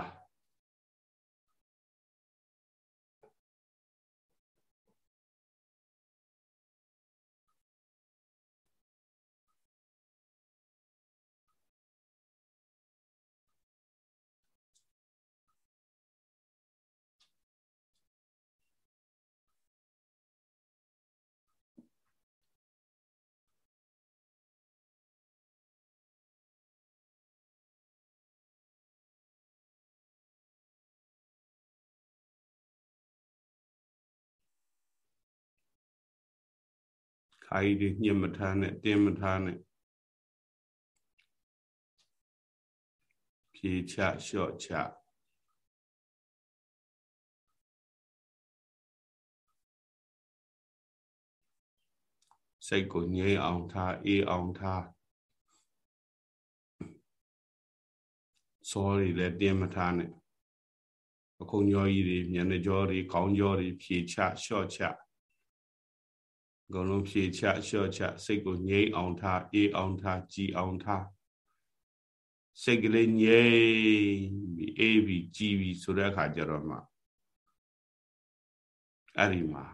ခါကြီးတွေညှစ်မထားနဲ့တင်းမထားနဲ့ဖြေချလျှော့ချစိတ်ကိုငြိမ်အောင်ထားအေးအောင်ထားစောရီလည်းတင်းမထားနဲ့အခုံကြောကြီးတွေမျက်နှာကြောတွေခေါင်းကြောတွေဖြေချလျှော့ချ အကုန်လုံးဖြေချလျှော့ချစိတ်ကိုငြိမ်အောင်ထားအေးအောင်ထားကြည်အောင်ထားစိတ်ကလေးငြိမ်ပြီးအေးပြီးကြည်ပြီးဆိုတဲ့အခါကျတော့မှအဲ့ဒီမှာ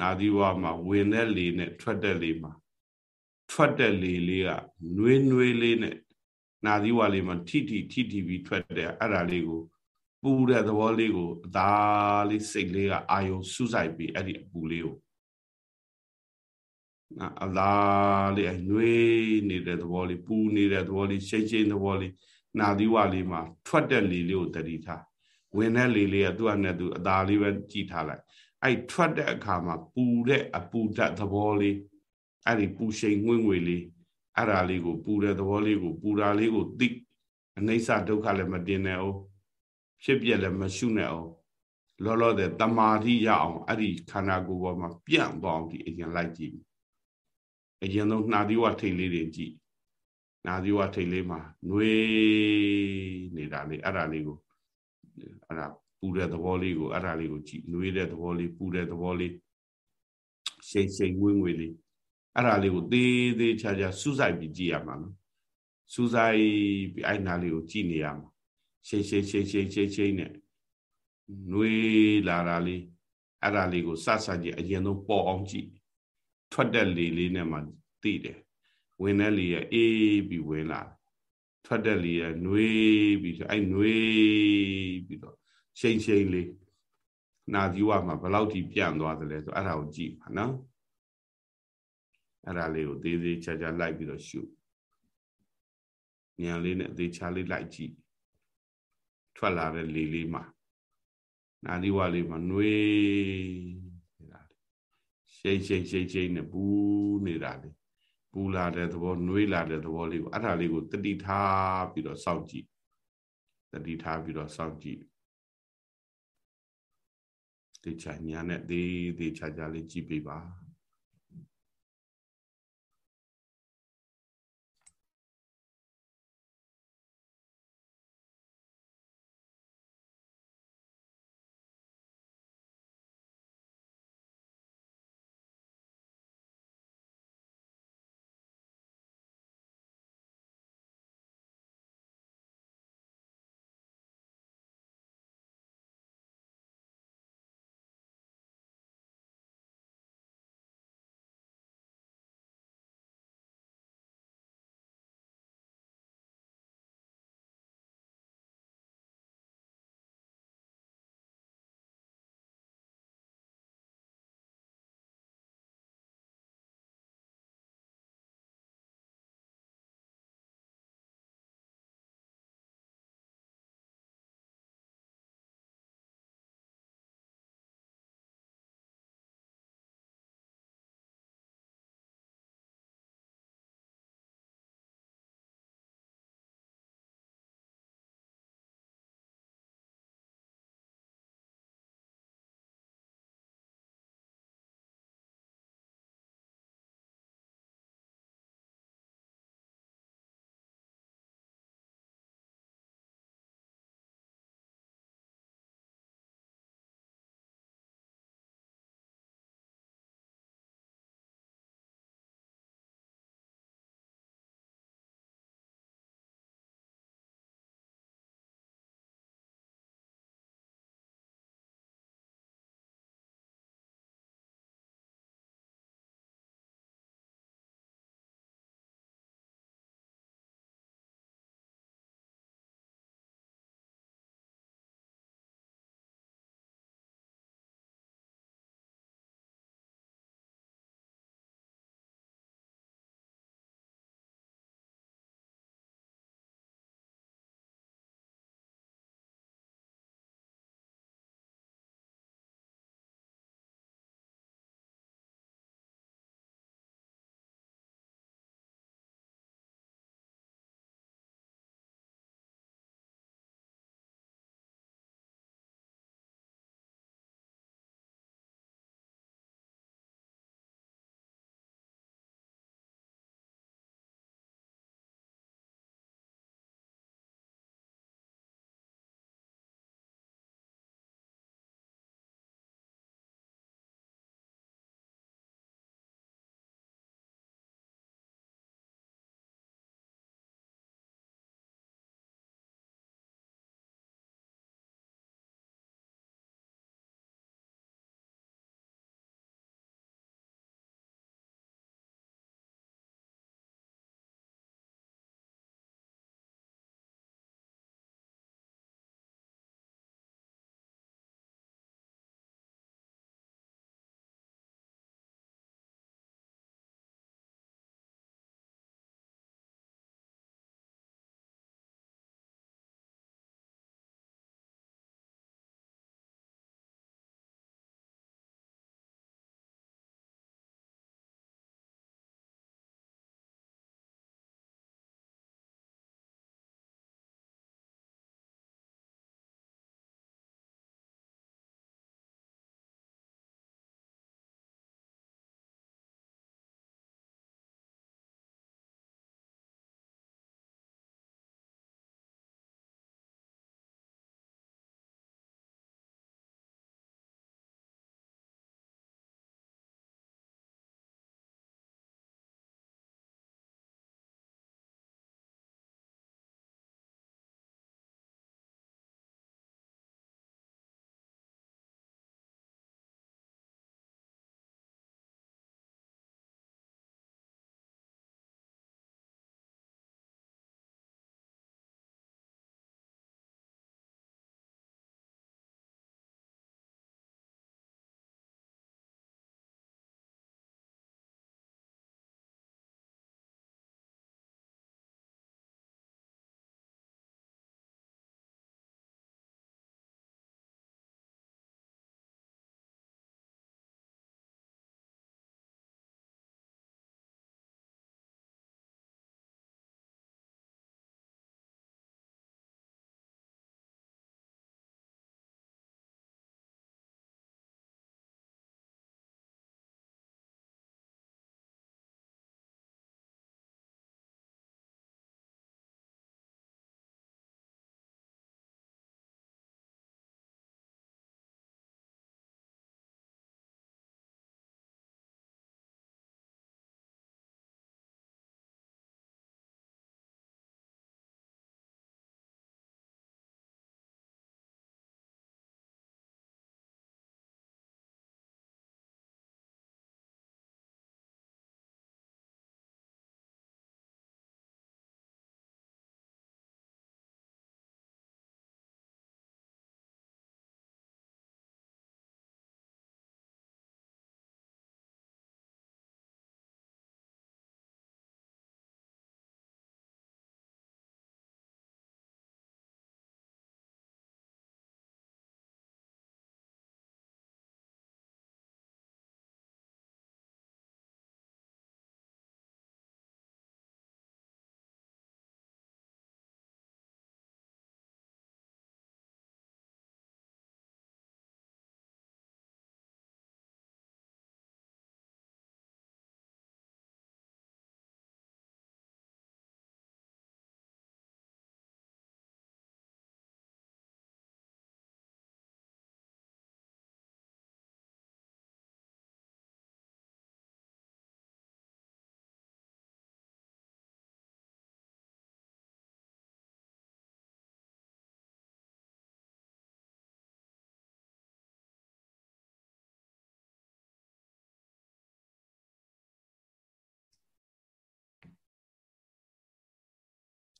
နာသီဝမှာဝင်တဲ့လေနဲ့ထွက်တဲ့လေမှာထွက်တဲ့လေလေးကနွေးနွေးလေးနဲ့နာသီဝလေးမှာထိထိထိထိပြီးထွက်တဲ့အဲ့ဒါလေးကိုပူတဲ့သဘောလေးကိုအသာလေးစိတ်လေးကအာယုံစူးစိုက်ပြီးအဲ့ဒီအပူလေးကို အလားလေးအနှွေးနေတဲ့သဘောလေးပူနေတဲ့သဘောလေးရှိတ်ရှိတ်သဘောလေးနာသီဝလေးမှာထွက်တဲ့လေလေးကိုတတိထားဝင်တဲ့လေလေးကသူ့အနေနဲ့သူအသာလေးပဲကြည်ထားလိုက်အဲ့ထွက်တဲ့အခါမှာပူတဲ့အပူဓာတ်သဘောလေးအဲ့ဒီပူရှိန်ငွေ့ငွေလေးအဲ့ဒါလေးကိုပူတဲ့သဘောလေးကိုပူတာလေးကိုသိအနိစ္စဒုက္ခလည်းမတင်နဲ့အောင်ဖြစ်ပြက်လည်းမရှုနဲ့အောင်လောလောတဲ့တမာတိရအောင်အဲ့ဒီခန္ဓာကိုယ်ပေါ်မှာပြန့်သွားအောင်ဒီအရင်လိုက်ကြည့် အရင်ဆုံးနှာသီးဝထိတ်လေးတွေကြည့်နှာသီးဝထိတ်လေးမှာနှွေးနေတာလေးအဲ့ဒါလေးကိုအဲ့ဒါပူတဲ့သဘောလေးကိုအဲ့ဒါလေးကိုကြည့်နှွေးတဲ့သဘောလေးပူတဲ့သဘောလေးရှိန်ရှိန်ငွေ့ငွေ့လေးအဲ့ဒါလေးကိုသေးသေးချာချာစူးစိုက်ပြီးကြည့်ရမှာနော်စူးစိုက်ပြီးအဲ့နာလေးကိုကြည့်နေရမှာရှိန်ရှိန်ရှိန်ရှိန်ရှိန်ရှိန်နဲ့နှွေးလာတာလေးအဲ့ဒါလေးကိုစစကြည့်အရင်ဆုံးပေါ်အောင်ကြည့် ထွက်တဲ့လေလေးနဲ့မှသိတယ်ဝင်တဲ့လေရအေးပြီးဝင်လာထွက်တဲ့လေရနှွေးပြီးအဲ့နှွေးပြီးတော့ရှိန်ရှိန်လေးနာဇီဝမှာဘယ်လောက်ထိပြန့်သွားသလဲဆိုအဲ့ဒါကိုကြည့်ပါနော်အဲ့ဒါလေးကိုသေးသေးချာချာလိုက်ပြီးတော့ရှုဉာဏ်လေးနဲ့သေးချာလေးလိုက်ကြည့်ထွက်လာတဲ့လေလေးမှာနာဇီဝလေးမှာနှွေး ရှိတ်ရှိတ်ရှိတ်ရှိတ်နဲ့ပူနေတာလေပူလာတဲ့သဘောနှွေးလာတဲ့သဘောလေးကိုအဲ့ဒါလေးကိုတတိထားပြီးတော့စောင့်ကြည့်တတိထားပြီးတော့စောင့်ကြည့်တေချာညာနဲ့သေးသေးချာချာလေးကြည့်ပေးပါ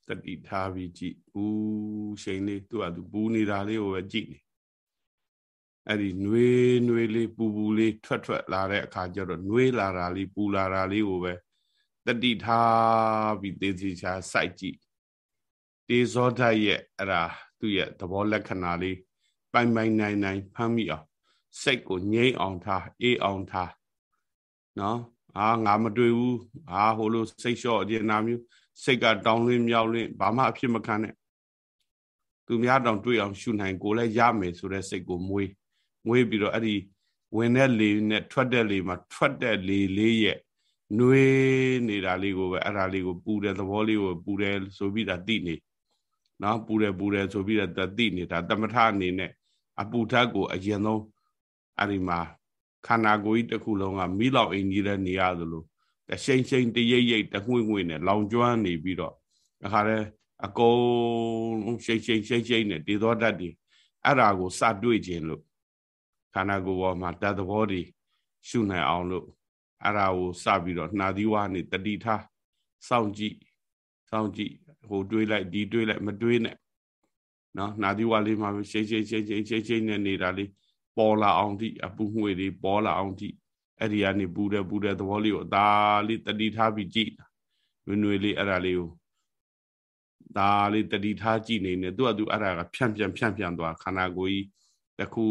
တတိထားပြီးကြည့်ဘူးရှိန်လေးသူ့အတူပူနေတာလေးကိုပဲကြည့်နေအဲ့ဒီနှွေးနှွေးလေးပူပူလေးထွက်ထွက်လာတဲ့အခါကျတော့နှွေးလာတာလေးပူလာတာလေးကိုပဲတတိထားပြီးသေသေးချာစိုက်ကြည့်တေဇောဓာတ်ရဲ့အဲ့ဒါသူ့ရဲ့သဘောလက္ခဏာလေးပိုင်ပိုင်နိုင်နိုင်ဖမ်းမိအောင်စိတ်ကိုငြိမ့်အောင်ထားအေးအောင်ထားနော်အာငါမတွေ့ဘူးအာဟိုလိုစိတ်လျှော့အကျဉ်းနာမျိုးစိတ်ကတောင်းလင်းမြောက်လင်းဘာမှအဖြစ်မခံနဲ့သူများတောင်တွေ့အောင်ရှုနိုင်ကိုလည်းရမယ်ဆိုတဲ့စိတ်ကိုမွေးမွေးပြီးတော့အဲ့ဒီဝင်တဲ့လေနဲ့ထွက်တဲ့လေမှာထွက်တဲ့လေလေးရဲ့နှွေးနေတာလေးကိုပဲအဲ့ဒါလေးကိုပူတဲ့သဘောလေးကိုပူတယ်ဆိုပြီးတာသိနေနော်ပူတယ်ပူတယ်ဆိုပြီးတော့သိနေတာတမထအနေနဲ့အပူဓာတ်ကိုအရင်ဆုံးအဲ့ဒီမှာခန္ဓာကိုယ်ကြီးတစ်ခုလုံးကမိလောက်အိမ်ကြီးတဲ့နေရသလို တရှိန်ရှိန်တရိပ်ရိပ်တငွေ့ငွေ့နဲ့လောင်ကျွမ်းနေပြီးတော့အခါတဲ့အကုန်ရှိန်ရှိန်ရှိန်ရှိန်နဲ့ဒေသောဓာတ်တွေအဲ့ဒါကိုစတွေ့ခြင်းလို့ခန္ဓာကိုယ်ပေါ်မှာတတ်သဘောတွေရှုနိုင်အောင်လို့အဲ့ဒါကိုစပြီးတော့နှာသီးဝါးနေတတိထားစောင့်ကြည့်စောင့်ကြည့်ဟိုတွေးလိုက်ဒီတွေးလိုက်မတွေးနဲ့နော်နှာသီးဝါးလေးမှာရှိန်ရှိန်ရှိန်ရှိန်ရှိန်ရှိန်နဲ့နေတာလေးပေါ်လာအောင်တိအပူငွေတွေပေါ်လာအောင်တိ အဲ့ဒီကနေပူတယ်ပူတယ်သဘောလေးကိုအသာလေးတတိထားပြီးကြည့်နွေနွေလေးအဲ့ဒါလေးကိုဒါလေးတတိထားကြည့်နေနေသူကသူအဲ့ဒါကဖြန့်ပြန်ဖြန့်ပြန်သွားခန္ဓာကိုယ်ကြီးတစ်ခု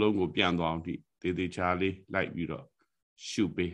လုံးကိုပြန်သွားအောင်တိတေးသေးချာလေးလိုက်ပြီးတော့ရှုပေး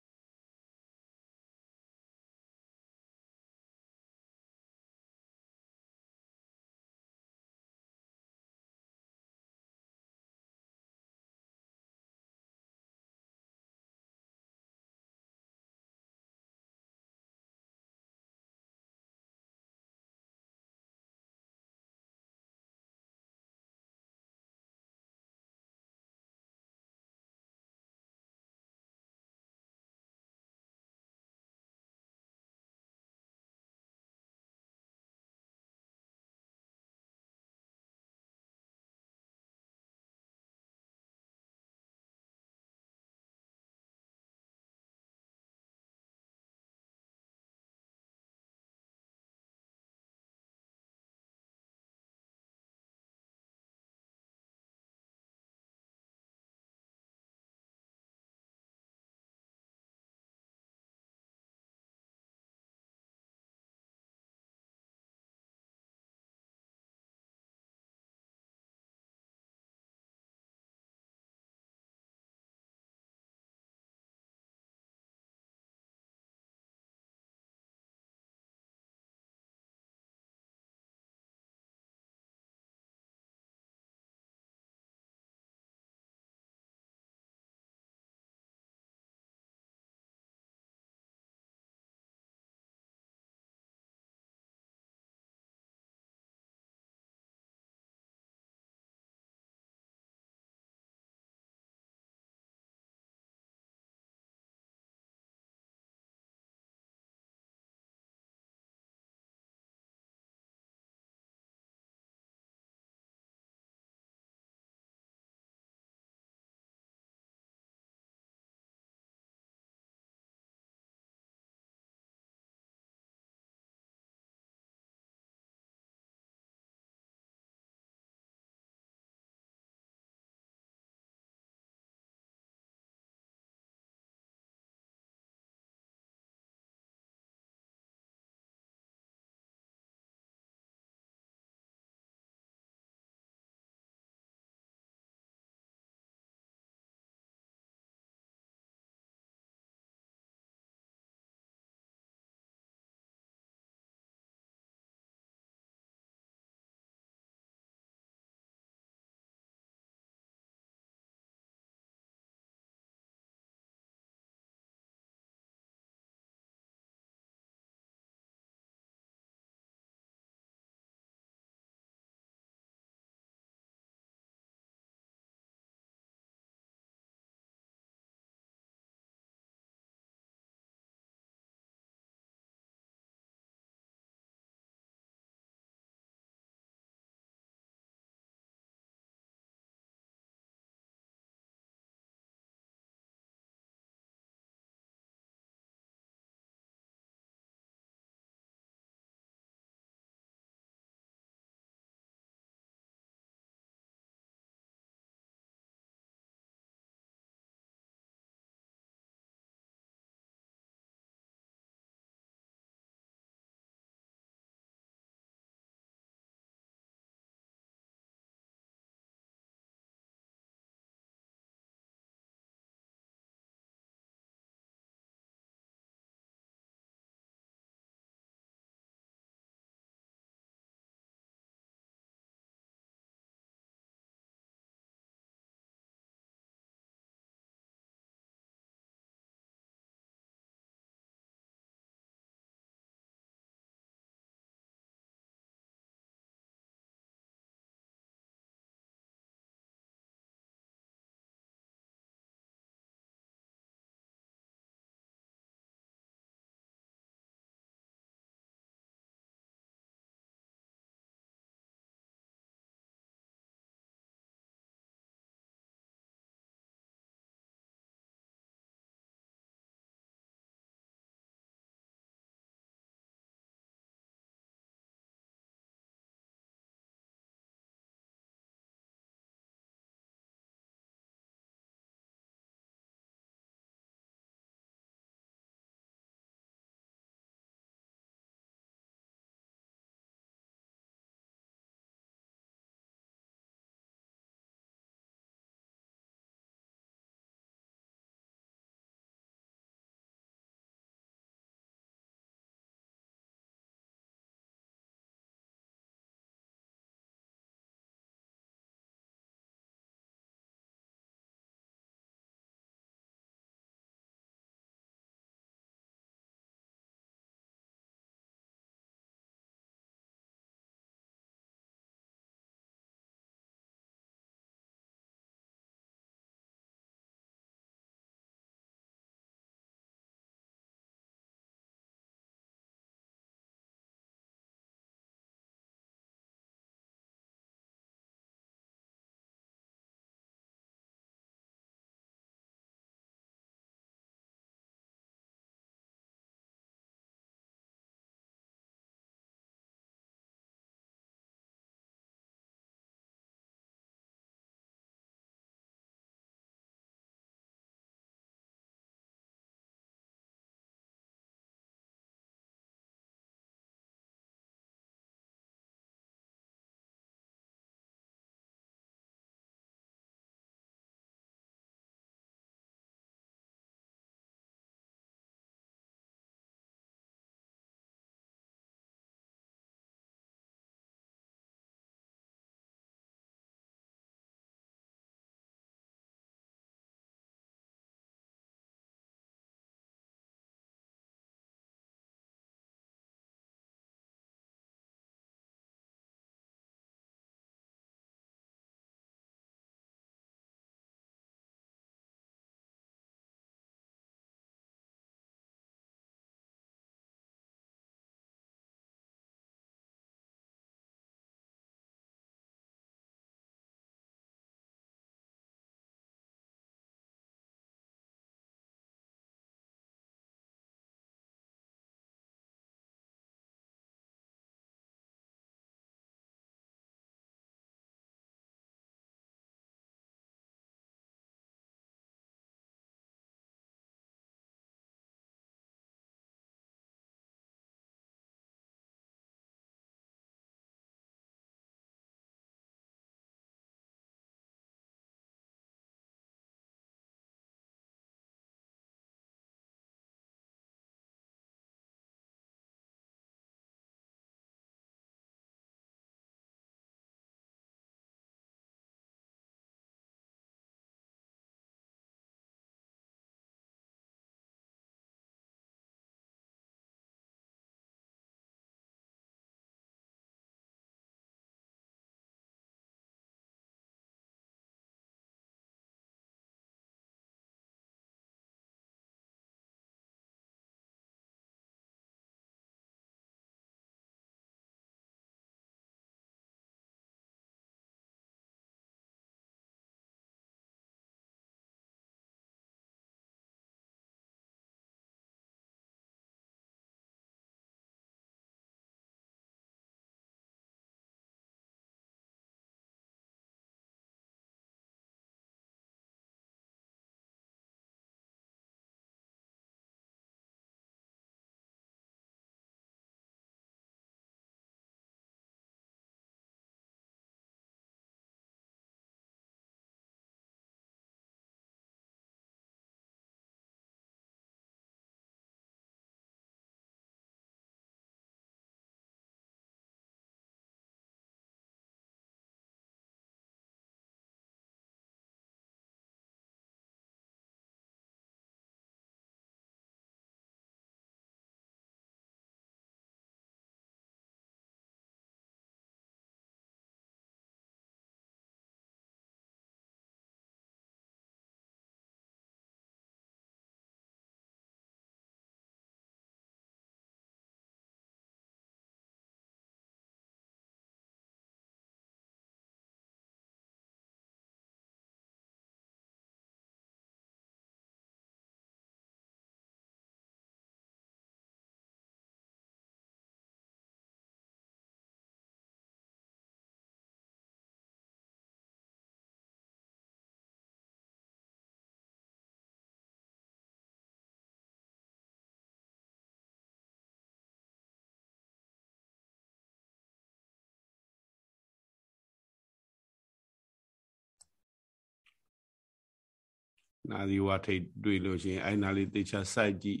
နာသီဝထိတ်တွေ့လို့ရှိရင်အဲ့နာလေးတေချာစိုက်ကြည့်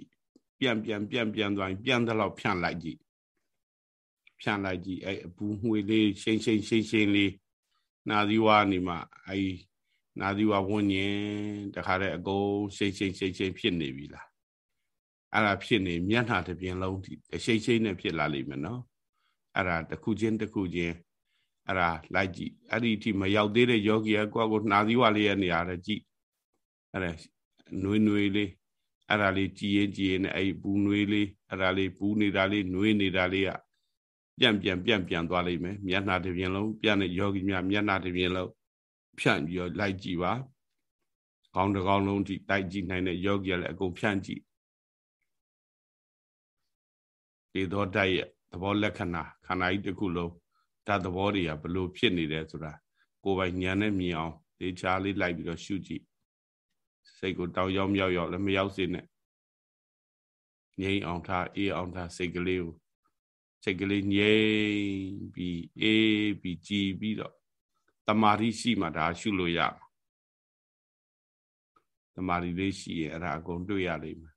ပြန်ပြန်ပြန်ပြန်သွားရင်ပြန်တဲ့လောက်ဖြန့်လိုက်ကြည့်ဖြန့်လိုက်ကြည့်အဲ့အပူငွေလေးရှိန်ရှိန်ရှိန်ရှိန်လေးနာသီဝနေမှာအဲ့နာသီဝဝန်းញင်တခါတည်းအကုန်ရှိန်ရှိန်ရှိန်ရှိန်ဖြစ်နေပြီလားအဲ့ဒါဖြစ်နေမျက်နှာတစ်ပြင်လုံးရှိန်ရှိန်နဲ့ဖြစ်လာလိမ့်မယ်နော်အဲ့ဒါတစ်ခုချင်းတစ်ခုချင်းအဲ့ဒါလိုက်ကြည့်အဲ့ဒီအထိမရောက်သေးတဲ့ယောဂီကကိုယ့်ကိုနှာသီးဝလေးရဲ့နေရာနဲ့ကြည့် အဲ့ဒါနွေးနွေးလေးအဲ့ဒါလေးကြည်ရင်ကြည်ရင်အဲ့ပူနွေးလေးအဲ့ဒါလေးပူနေတာလေးနွေးနေတာလေးကပြန်ပြန်ပြန်ပြန်သွားလိမ့်မယ်မျက်နှာတစ်ပြင်လုံးပြန်တဲ့ယောဂီများမျက်နှာတစ်ပြင်လုံးဖြန့်ပြီးတော့လိုက်ကြည့်ပါကောင်းတစ်ကောင်းလုံးထိတိုက်ကြည့်နိုင်တဲ့ယောဂီကလည်းအကုန်ဖြန့်ကြည့်ဒီတော့တိုက်ရဲ့သဘောလက္ခဏာခန္ဓာကြီးတစ်ခုလုံးဓာတ်သဘောတွေကဘလို့ဖြစ်နေတယ်ဆိုတာကိုယ်ပိုင်ဉာဏ်နဲ့မြင်အောင်ဒေချာလေးလိုက်ပြီးတော့ရှုကြည့် စိတ်ကိုတောက်ရောက်မြောက်ရောက်လည်းမရောက်စေနဲ့ငြိမ်အောင်ထားအေးအောင်ထားစိတ်ကလေးကိုစိတ်ကလေးငြိမ်ပြီးအေးပြီးကြည်ပြီးတော့တမာတိရှိမှဒါရှုလို့ရမှာတမာတိလေးရှိရင်အဲ့ဒါအကုန်တွေ့ရလိမ့်မယ်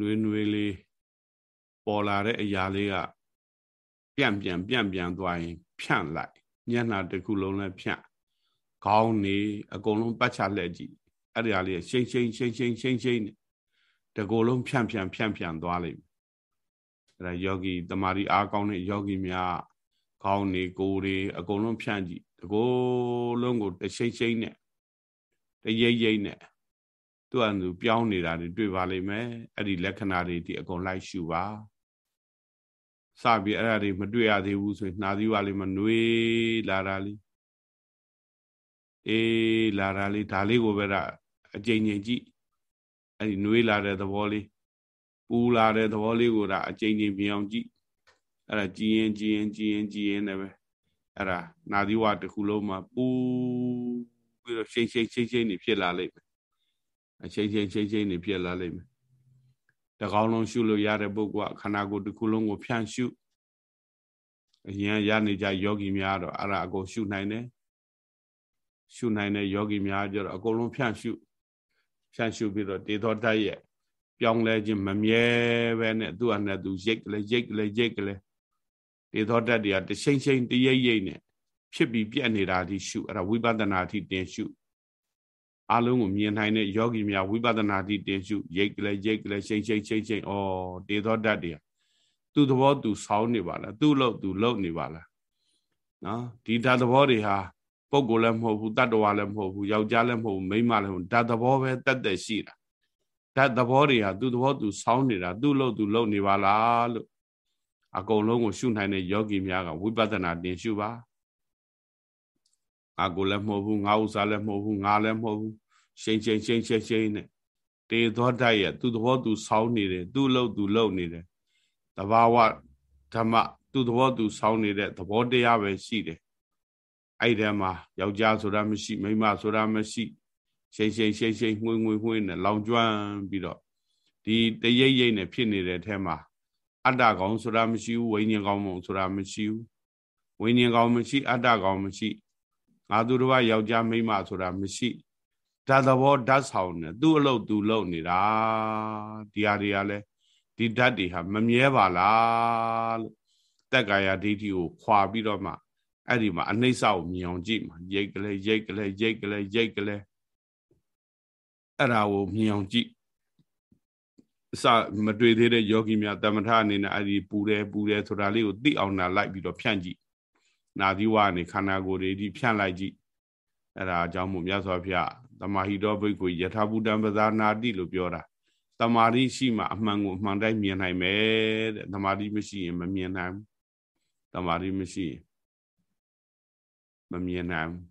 နှွေးနှွေးလေးပေါ်လာတဲ့အရာလေးကပြန့်ပြန်ပြန့်ပြန်သွားရင် ဖြန့်လိုက်မျက်နှာတစ်ခုလုံးလည်းဖြန့်ခေါင်းနေအကုန်လုံးပတ်ချလှည့်ကြည့်အဲ့ဒီဟာလေးရှိန်ရှိန်ရှိန်ရှိန်ရှိန်ရှိန်တကူလုံးဖြန့်ဖြန့်ဖြန့်ဖြန့်သွားလိမ့်မယ်အဲ့ဒါယောဂီတမာရီအားကောင်းတဲ့ယောဂီများခေါင်းနေကိုယ်တွေအကုန်လုံးဖြန့်ကြည့်တကူလုံးကိုတရှိန်ရှိန်နဲ့တရိပ်ရိပ်နဲ့ သူ့အတူပြောင်းနေတာတွေတွေ့ပါလိမ့်မယ်အဲ့ဒီလက္ခဏာတွေဒီအကုန်လိုက်ရှုပါစပြီးအဲ့ဒါတွေမတွေ့ရသေးဘူးဆိုရင်နှာသီးဝါလေးမနှွေးလာတာလေးအေးလာတာလေးဒါလေးကိုပဲအကြိမ်ကြိမ်ကြည့်အဲ့ဒီနှွေးလာတဲ့သဘောလေးပူလာတဲ့သဘောလေးကိုဒါအကြိမ်ကြိမ်မြင်အောင်ကြည့်အဲ့ဒါကြည်ရင်ကြည်ရင်ကြည်ရင်ကြည်ရင်လည်းပဲအဲ့ဒါနာသီဝတစ်ခုလုံးမှာပူပြီးတော့ရှိတ်ရှိတ်ရှိတ်ရှိတ်နေဖြစ်လာလိမ့်မယ် အရှိတ်ရှိတ်ရှိတ်ရှိတ်နေဖြစ်လာလိမ့်မယ်တကောင်းလုံးရှုလို့ရတဲ့ပုဂ္ဂိုလ်ကခန္ဓာကိုယ်တစ်ခုလုံးကိုဖြန့်ရှုအရင်ရနေကြယောဂီများတော့အဲ့ဒါအကုန်ရှုနိုင်တယ်ရှုနိုင်တဲ့ယောဂီများကြတော့အကုန်လုံးဖြန့်ရှုဖြန့်ရှုပြီးတော့တေသောတတ်ရဲ့ပြောင်းလဲခြင်းမမြဲပဲနဲ့သူ့အနဲ့သူရိတ်ကလေးရိတ်ကလေးရိတ်ကလေးတေသောတတ်တွေကတရှိန်ရှိန်တရိပ်ရိပ်နဲ့ဖြစ်ပြီးပြက်နေတာဒီရှုအဲ့ဒါဝိပဿနာအထိတင်ရှု အလုံးကိုမြင်နိုင်တဲ့ယောဂီများဝိပဿနာတိတင်ရှုရိတ်ကလေးရိတ်ကလေးရှိန်ရှိန်ရှိန်ရှိန်ဩတေသောတတ်တွေသူ့သဘောသူဆောင်းနေပါလားသူ့လို့သူလုံနေပါလားနော်ဒီဓာတ်သဘောတွေဟာပုဂ္ဂိုလ်လည်းမဟုတ်ဘူးတတ္တဝါလည်းမဟုတ်ဘူးယောက်ျားလည်းမဟုတ်ဘူးမိန်းမလည်းမဟုတ်ဓာတ်သဘောပဲတက်တက်ရှိတာဓာတ်သဘောတွေဟာသူ့သဘောသူဆောင်းနေတာသူ့လို့သူလုံနေပါလားလို့အကုန်လုံးကိုရှုနိုင်တဲ့ယောဂီများကဝိပဿနာတင်ရှုပါ အကိုလည်းမဟုတ်ဘူးငါဥစ္စာလည်းမဟုတ်ဘူးငါလည်းမဟုတ်ဘူးရှိန်ရှိန်ရှိန်ရှိန်ရှိန်နဲ့တေသောတတ်ရဲ့သူ့သဘောသူဆောင်းနေတယ်သူ့လို့သူလုံနေတယ်တဘာဝဓမ္မသူ့သဘောသူဆောင်းနေတဲ့သဘောတရားပဲရှိတယ်အဲ့ဒီမှာယောက်ျားဆိုတာမရှိမိန်းမဆိုတာမရှိရှိန်ရှိန်ရှိန်ရှိန်ငွေငွေငွေနဲ့လောင်ကျွမ်းပြီးတော့ဒီတရိပ်ရိပ်နဲ့ဖြစ်နေတဲ့အထဲမှာအတ္တကောင်ဆိုတာမရှိဘူးဝိညာဉ်ကောင်မဆိုတာမရှိဘူးဝိညာဉ်ကောင်မရှိ အတ္တကောင်မရှိ ငါသူတော်ဘာယောက်ျားမိန်းမဆိုတာမရှိဓာတ်သဘောဓာတ်ဆောင်နေသူ့အလုပ်သူလုပ်နေတာဒီဟာတွေကလည်းဒီဓာတ်တွေဟာမမြဲပါလားလို့တက်ကာယဒိဋ္ဌိကိုခွာပြီးတော့မှအဲ့ဒီမှာအနှိမ့်ဆောက်မြင်အောင်ကြည့်မှာရိတ်ကလေးရိတ်ကလေးရိတ်ကလေးရိတ်ကလေးအဲ့ဒါကိုမြင်အောင်ကြည့်အစမတွေ့သေးတဲ့ယောဂီများတမထအနေနဲ့အဲ့ဒီပူတယ်ပူတယ်ဆိုတာလေးကိုသိအောင်နာလိုက်ပြီးတော့ဖြန့်ကြည့် နာသီဝကနေခန္ဓာကိုယ်တွေဒီဖြန့်လိုက်ကြည့်အဲ့ဒါအကြောင်းမို့မြတ်စွာဘုရားတမာဟိတောဘိက္ခုယထာဘူတံပဇာနာတိလို့ပြောတာတမာရီရှိမှအမှန်ကိုအမှန်တိုင်းမြင်နိုင်မယ်တဲ့တမာရီမရှိရင်မမြင်နိုင်ဘူးတမာရီမရှိရင်မမြင်နိုင်ဘူး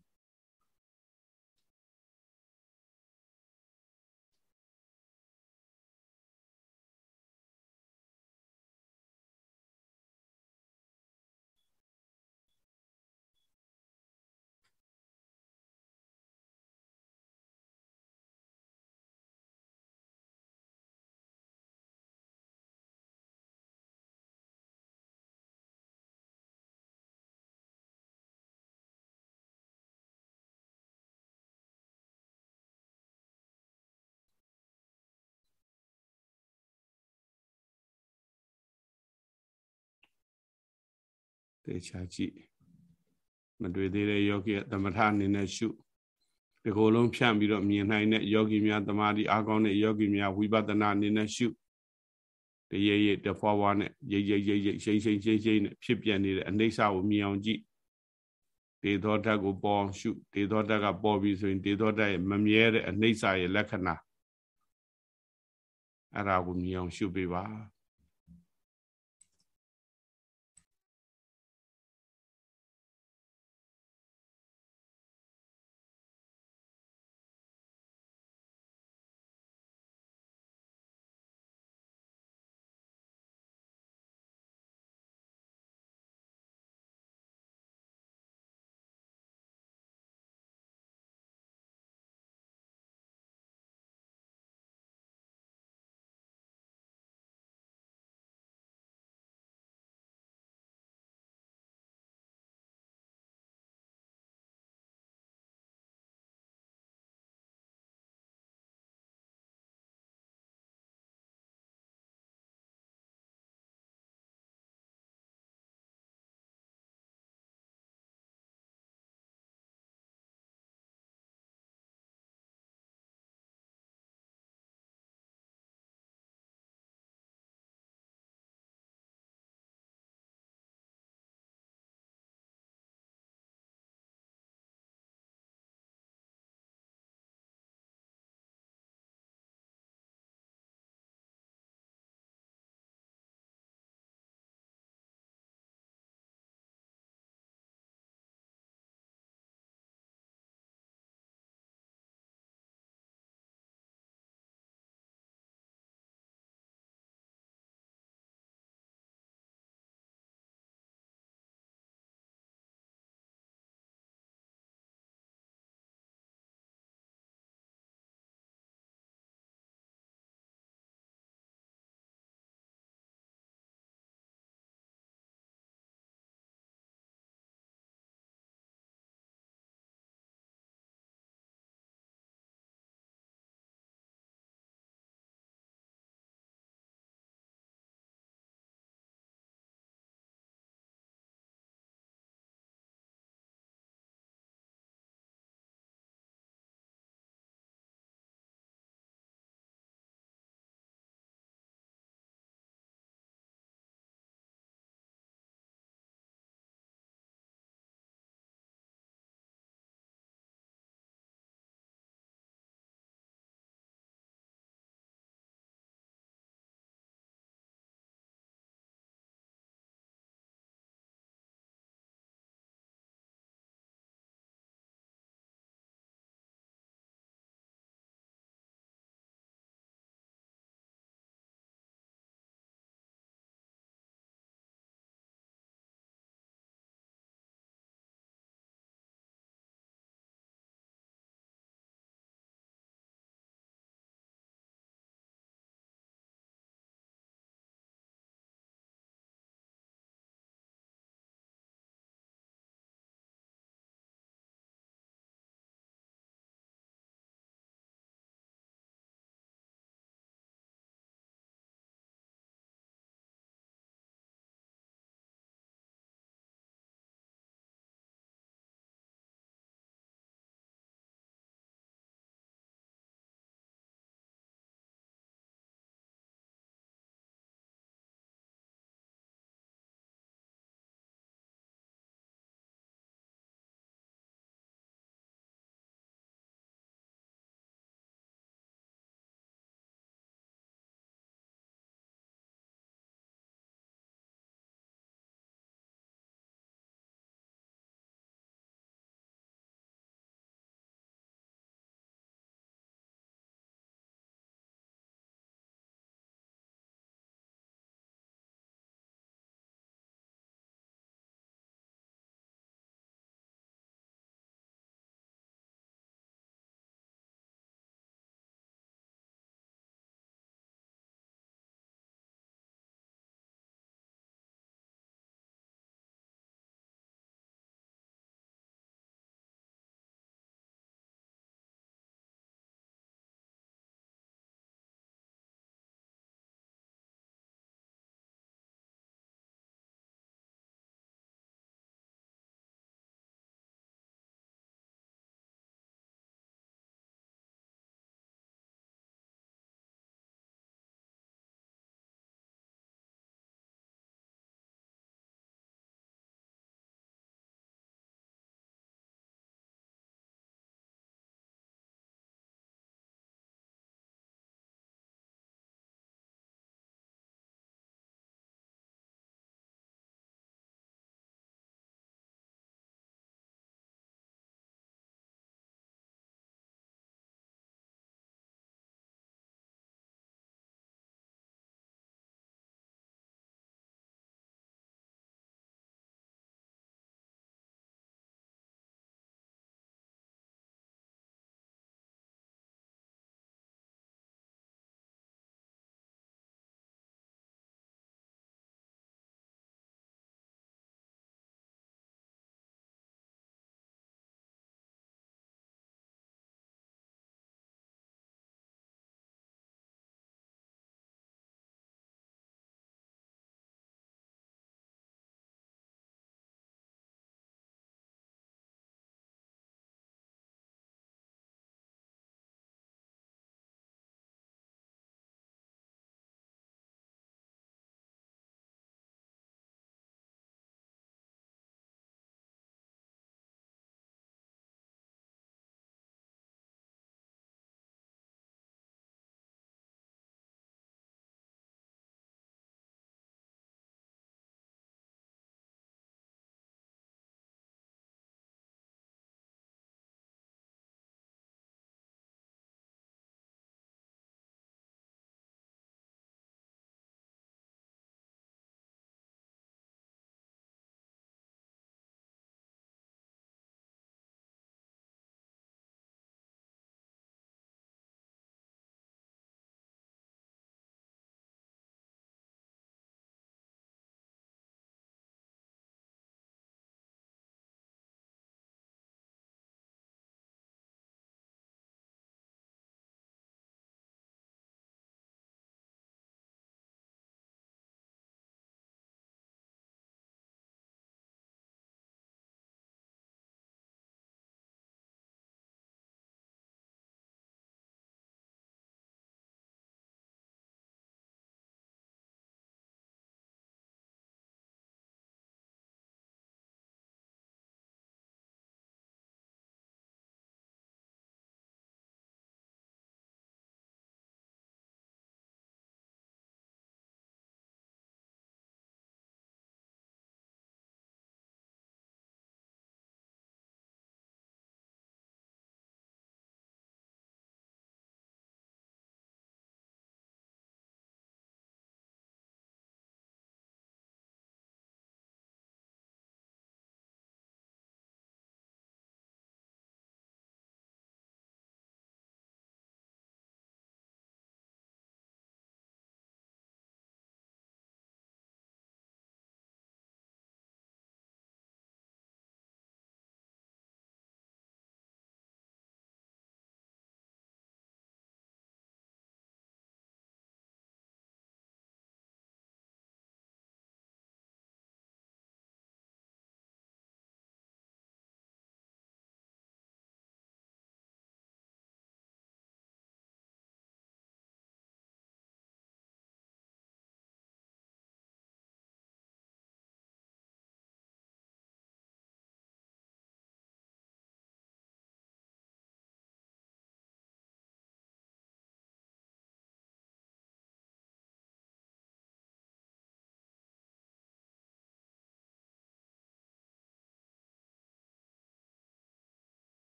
တေချာကြည့်မတွေ့သေးတဲ့ယောဂီသမထအနေနဲ့ရှုဒီကိုယ်လုံးဖြန့်ပြီးတော့မြင်နိုင်တဲ့ယောဂီများတမာတိအားကောင်းတဲ့ယောဂီများဝိပဿနာအနေနဲ့ရှုတရေရေတဖွာဖွာနဲ့ရိပ်ရိပ်ရိပ်ရိပ်ရှိန်ရှိန်ရှိန်ရှိန်နဲ့ဖြစ်ပြနေတဲ့အနိစ္စကိုမြင်အောင်ကြည့်ဒေသောဓာတ်ကိုပေါ်ရှုဒေသောဓာတ်ကပေါ်ပြီးဆိုရင်ဒေသောဓာတ်ရဲ့မမြဲတဲ့အနိစ္စရဲ့လက္ခဏာအဲ့ဒါကိုမြင်အောင်ရှုပေးပါ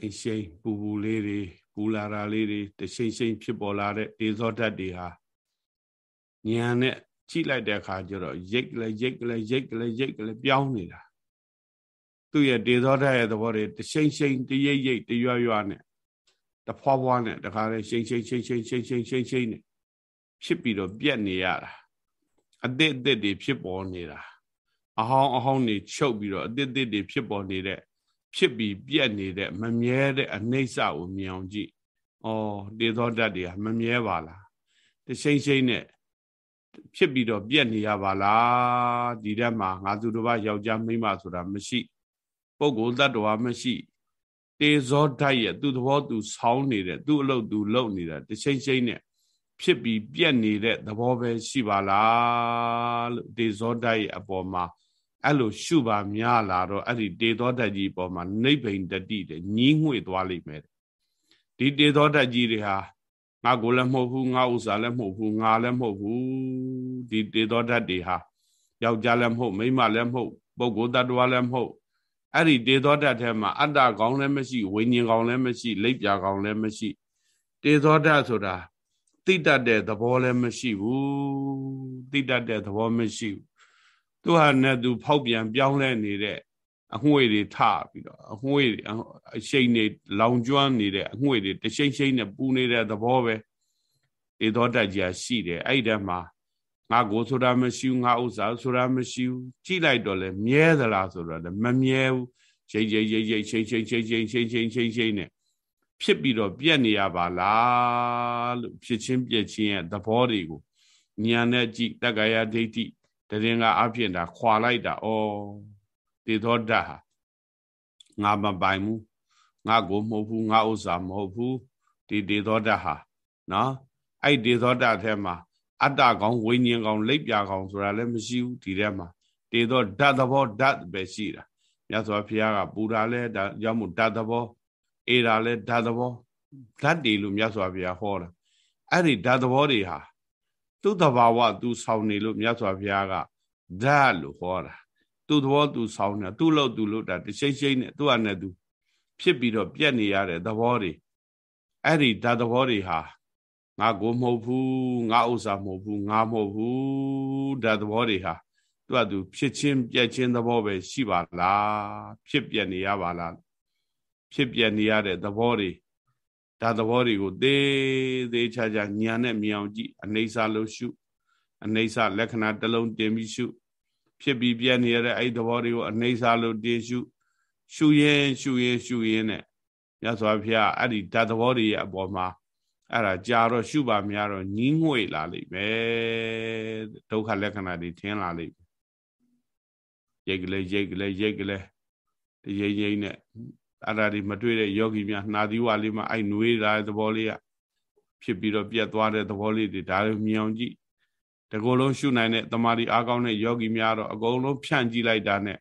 ရှိန်ရှိန်ပူပူလေးတွေပူလာတာလေးတွေတရှိန်ရှိန်ဖြစ်ပေါ်လာတဲ့ဒေဇောဓာတ်တွေဟာဉာဏ်နဲ့ကြည့်လိုက်တဲ့အခါကျတော့ရိတ်ကလေးရိတ်ကလေးရိတ်ကလေးရိတ်ကလေးပြောင်းနေတာသူ့ရဲ့ဒေဇောဓာတ်ရဲ့သဘောတွေတရှိန်ရှိန်တရိပ်ရိပ်တရွရွနဲ့တဖွာဖွာနဲ့တခါလေရှိန်ရှိန်ရှိန်ရှိန်ရှိန်ရှိန်ရှိန်ရှိန်နဲ့ဖြစ်ပြီးတော့ပြက်နေရတာအသစ်အသစ်တွေဖြစ်ပေါ်နေတာအဟောင်းအဟောင်းတွေချုပ်ပြီးတော့အသစ်အသစ်တွေဖြစ်ပေါ်နေတဲ့ ဖြစ်ပြီးပြက်နေတဲ့မမြဲတဲ့အနှိမ့်စကိုမြင်အောင်ကြည့်။အော်တေသောဓာတ်တွေကမမြဲပါလား။တရှိန်ရှိန်နဲ့ဖြစ်ပြီးတော့ပြက်နေရပါလား။ဒီတက်မှာငါသူတစ်ပါးယောက်ျားမိန်းမဆိုတာမရှိ။ပုဂ္ဂိုလ်တ attva မရှိ။တေဇောဓာတ်ရဲ့သူ့သဘောသူဆောင်းနေတဲ့သူ့အလုပ်သူလုပ်နေတာတရှိန်ရှိန်နဲ့ဖြစ်ပြီးပြက်နေတဲ့သဘောပဲရှိပါလားလို့တေဇောဓာတ်ရဲ့အပေါ်မှာ အဲ့လိုရှုပါများလာတော့အဲ့ဒီတေသောဓာတ်ကြီးပေါ်မှာနိဗ္ဗိန်တတိတဲ့ညီးငွေ့သွားလိမ့်မယ်ဒီတေသောဓာတ်ကြီးတွေဟာငါကိုလည်းမဟုတ်ဘူးငါဥစ္စာလည်းမဟုတ်ဘူးငါလည်းမဟုတ်ဘူးဒီတေသောဓာတ်တွေဟာယောက်ျားလည်းမဟုတ်မိန်းမလည်းမဟုတ်ပုဂ္ဂိုလ်တ attva လည်းမဟုတ်အဲ့ဒီတေသောဓာတ်ထဲမှာအတ္တကောင်လည်းမရှိဝိညာဉ်ကောင်လည်းမရှိလိပ်ပြာကောင်လည်းမရှိတေသောဓာတ်ဆိုတာသိတတ်တဲ့သဘောလည်းမရှိဘူးသိတတ်တဲ့သဘောမရှိဘူး သူဟာနဲ့သူဖောက်ပြန်ပြောင်းလဲနေတဲ့အငွေ့တွေထပြီးတော့အငွေ့အရှိန်တွေလောင်ကျွမ်းနေတဲ့အငွေ့တွေတရှိန်ရှိန်နဲ့ပူနေတဲ့သဘောပဲဧသောတကြီးရှိတယ်အဲ့ဒီတည်းမှာငါကိုဆိုတာမရှိဘူးငါဥစ္စာဆိုတာမရှိဘူးကြည့်လိုက်တော့လေမြဲသလားဆိုတော့မမြဲဘူးရိတ်ရိတ်ရိတ်ရိတ်ရှိန်ရှိန်ရှိန်ရှိန်ရှိန်ရှိန်ရှိန်ရှိန်နဲ့ဖြစ်ပြီးတော့ပြက်နေရပါလားလို့ဖြစ်ချင်းပြက်ချင်းရဲ့သဘောတွေကိုဉာဏ်နဲ့ကြည့်တက္ကရာဒိဋ္ဌိ တရင်ကအဖြစ်တာခွာလိုက်တာဩတေသောဓာတ်ဟာငါမပိုင်ဘူးငါကိုမဟုတ်ဘူးငါဥစ္စာမဟုတ်ဘူးဒီတေသောဓာတ်ဟာနော်အဲ့တေသောဓာတ်ထဲမှာအတ္တကောင်ဝိညာဉ်ကောင်လိပ်ပြကောင်ဆိုတာလည်းမရှိဘူးဒီထဲမှာတေသောဓာတ်သဘောဓာတ်ပဲရှိတာမြတ်စွာဘုရားကပူတာလဲဒါကြောင့်မို့ဓာတ်သဘောအေးတာလဲဓာတ်သဘောဓာတ်တွေလို့မြတ်စွာဘုရားဟောတာအဲ့ဒီဓာတ်သဘောတွေဟာ သူ့တဘာဝသူဆောင်နေလို့မြတ်စွာဘုရားကဓာတ်လို့ဟောတာသူ့သဘောသူဆောင်နေသူ့လို့သူ့လို့တာတရှိရှိနဲ့သူ့အနေနဲ့သူဖြစ်ပြီးတော့ပြက်နေရတဲ့သဘောတွေအဲ့ဒီဓာတ်သဘောတွေဟာငါကိုမဟုတ်ဘူးငါဥစ္စာမဟုတ်ဘူးငါမဟုတ်ဘူးဓာတ်သဘောတွေဟာသူကသူဖြစ်ချင်းပြက်ချင်းသဘောပဲရှိပါလားဖြစ်ပြက်နေရပါလားဖြစ်ပြက်နေရတဲ့သဘောတွေ ဒါသဘောတွေကိုသေးသေးချာချာညာနဲ့မြင်အောင်ကြည့်အနေစာလို့ရှုအနေစာလက္ခဏာတစ်လုံးတင်ပြီးရှု ဖြစ်ပြီးပြည့်နေရတဲ့အဲ့သဘောတွေကိုအနေစာလို့တင်ရှု ရှုရင်ရှုရင်ရှုရင်နဲ့မြတ်စွာဘုရားအဲ့ဒီဓာတ်သဘောတွေရဲ့အပေါ်မှာအဲ့ဒါကြာတော့ရှုပါများတော့ညင်းငွေလာလိမ့်မယ်ဒုက္ခလက္ခဏာတွေထင်းလာလိမ့်မယ်ရိတ်ကလေးရိတ်ကလေးရိတ်ကလေးတရိပ်ရိပ်နဲ့ အဲ့ဒါဒီမတွေ့တဲ့ယောဂီများနှာသီးဝလေးမှာအဲ့နွေးလာတဲ့သဘောလေးကဖြစ်ပြီးတော့ပြတ်သွားတဲ့သဘောလေးတွေဒါတွေမြင်အောင်ကြည့်တကောလုံးရှုနိုင်တဲ့တမာတိအားကောင်းတဲ့ယောဂီများတော့အကုန်လုံးဖြန့်ကြည့်လိုက်တာနဲ့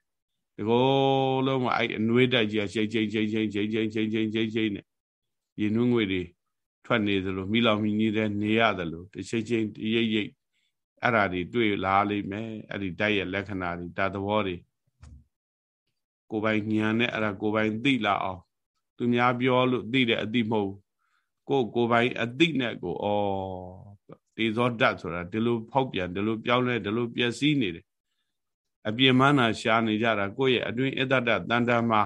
တကောလုံးမှာအဲ့အနွေးတက်ကြီးချိန်ချိန်ချိန်ချိန်ချိန်ချိန်ချိန်ချိန်ချိန်ချိန်နဲ့ရင်နွေးငွေတွေထွက်နေသလိုမိလောင်မိနေတဲ့နေရသလိုတစ်ချိန်ချိန်ရိပ်ရိပ်အဲ့ဓာတွေတွေ့လာလိမ့်မယ်အဲ့ဒီတိုက်ရဲ့လက္ခဏာတွေဒါသဘောတွေ ကိုယ်ပိုင်ဉာဏ်နဲ့အဲ့ဒါကိုယ်ပိုင်သိလာအောင်သူများပြောလို့သိတဲ့အသိမဟုတ်ကိုယ်ကိုယ်ပိုင်အသိနဲ့ကိုဩတေဇောဓာတ်ဆိုတာဒီလိုဖောက်ပြန်ဒီလိုပြောင်းလဲဒီလိုပျက်စီးနေတယ်အပြင်းမနာရှားနေကြတာကိုယ့်ရဲ့အတွင်းအတ္တတတန်တမှာ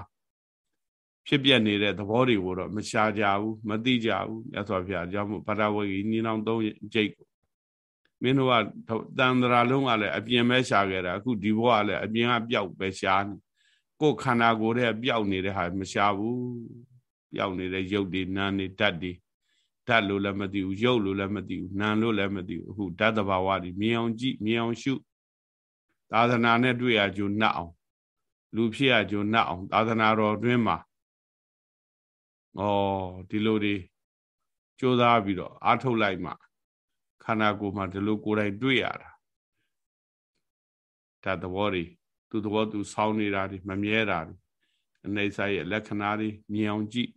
ဖြစ်ပြနေတဲ့သဘောတွေကိုတော့မရှားကြဘူးမသိကြဘူးမြတ်စွာဘုရားအကြောင်းမို့ဗဒဝဂီညီနောင်သုံးကြိတ်မင်းတို့ကတန်တရာလုံးကလည်းအပြင်းပဲရှားခဲ့တာအခုဒီဘဝကလည်းအပြင်းကပျောက်ပဲရှားနေ ကိုယ်ခန္ဓာကိုယ်ထဲပျောက်နေတဲ့ဟာမရှားဘူးပျောက်နေတဲ့ရုပ်တွေနာမ်တွေဓာတ်တွေဓာတ်လို့လည်းမသိဘူးရုပ်လို့လည်းမသိဘူးနာမ်လို့လည်းမသိဘူးအခုဓာတ်တဘာဝတွေမြင်အောင်ကြည့်မြင်အောင်ရှုသာသနာနဲ့တွေ့ရကြုံနှက်အောင်လူဖြစ်ရကြုံနှက်အောင်သာသနာတော်တွင်မှာဩဒီလိုတွေကြိုးစားပြီးတော့အားထုတ်လိုက်မှခန္ဓာကိုယ်မှာဒီလိုကိုယ်တိုင်တွေ့ရတာဒါသဘောတွေ သူသဘောသူဆောင်းနေတာတွေမမြဲတာတွေအနေစာရဲ့လက္ခဏာတွေမြင်အောင်ကြည့်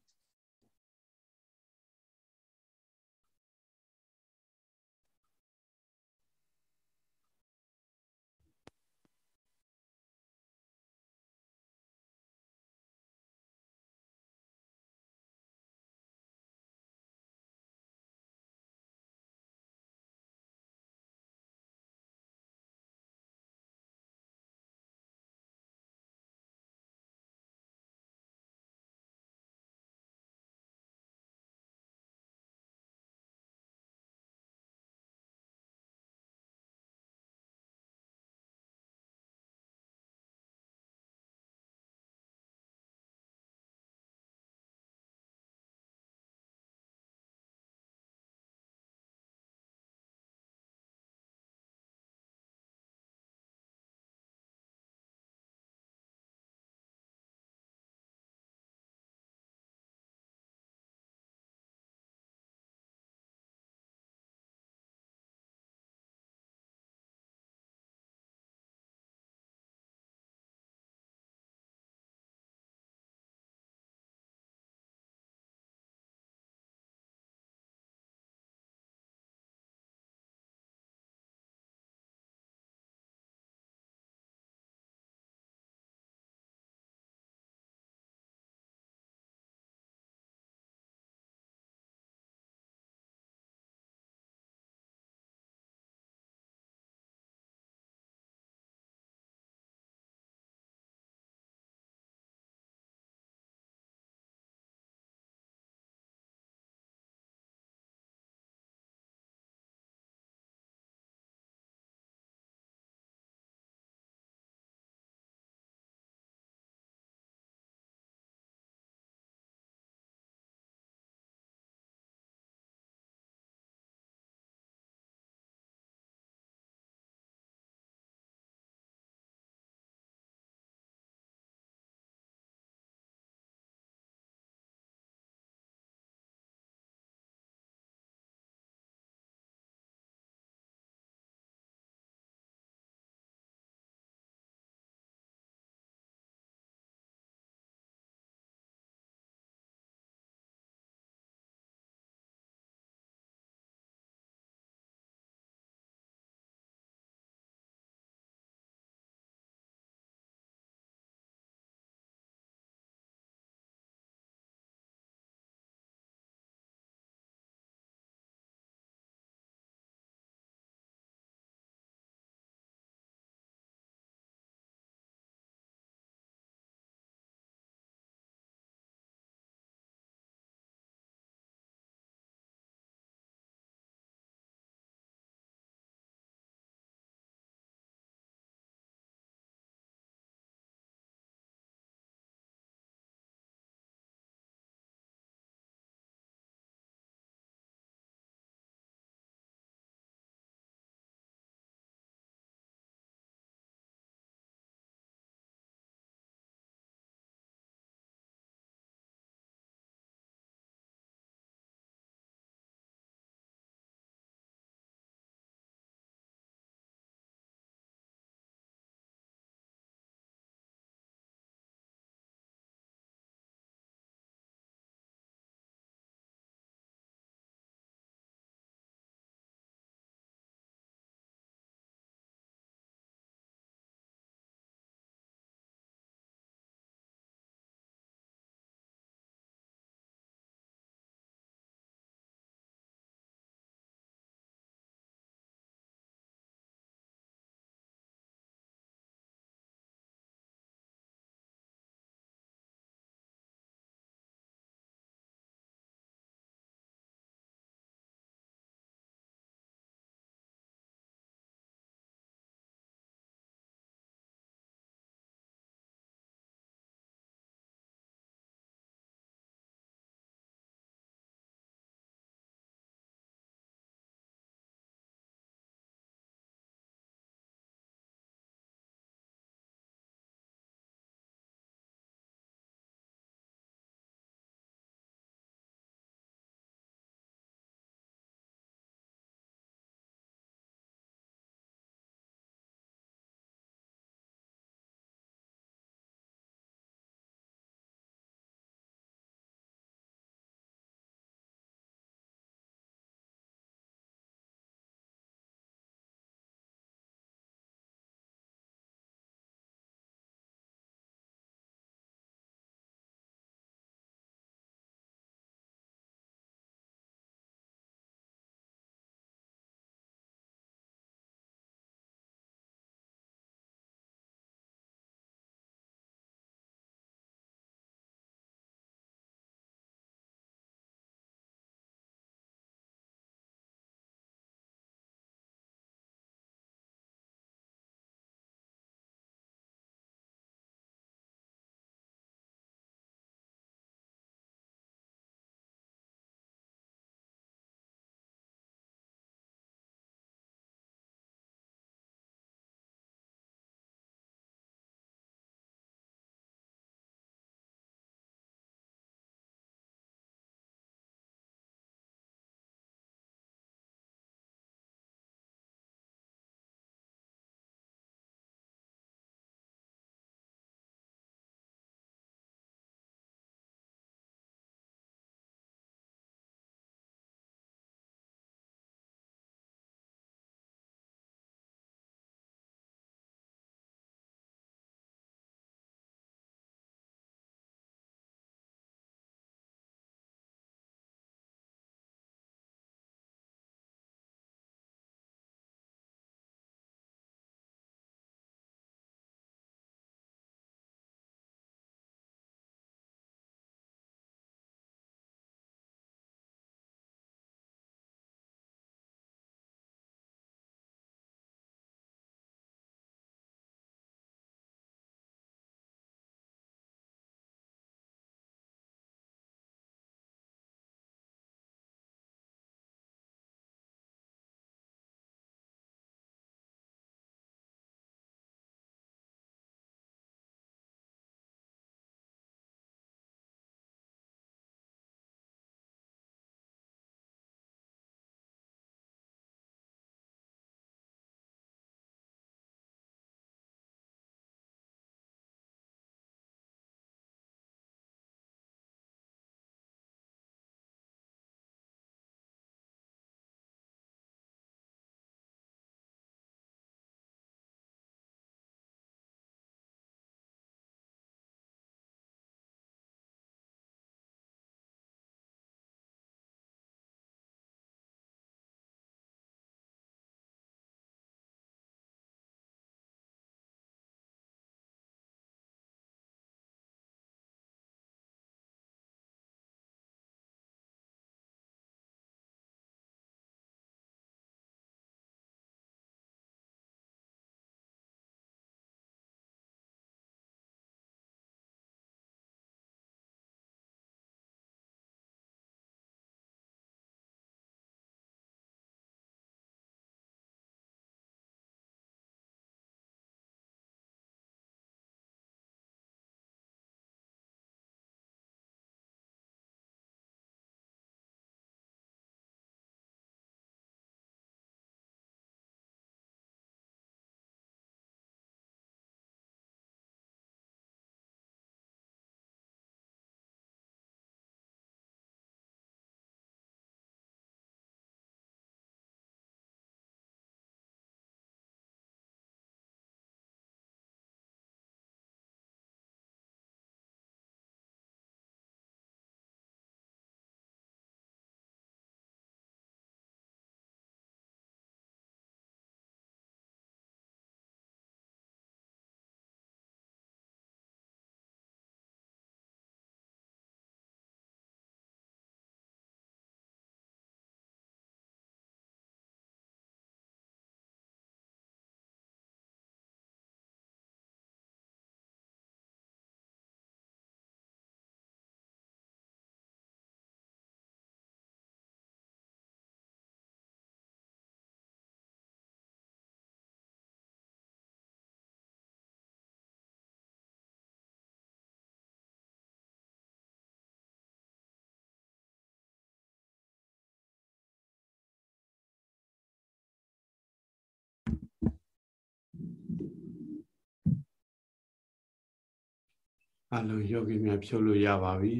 အလုံးယောဂီများဖြုတ်လို့ရပါပြီ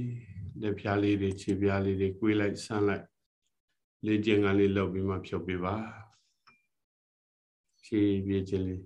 လက်ဖြားလေးတွေခြေဖြားလေးတွေကိုေးလိုက်ဆန်းလိုက်လေ့ကျင့်ခန်းလေးလုပ်ပြီးမှဖြုတ်ပေးပါဖြည်းဖြည်းချင်းလေး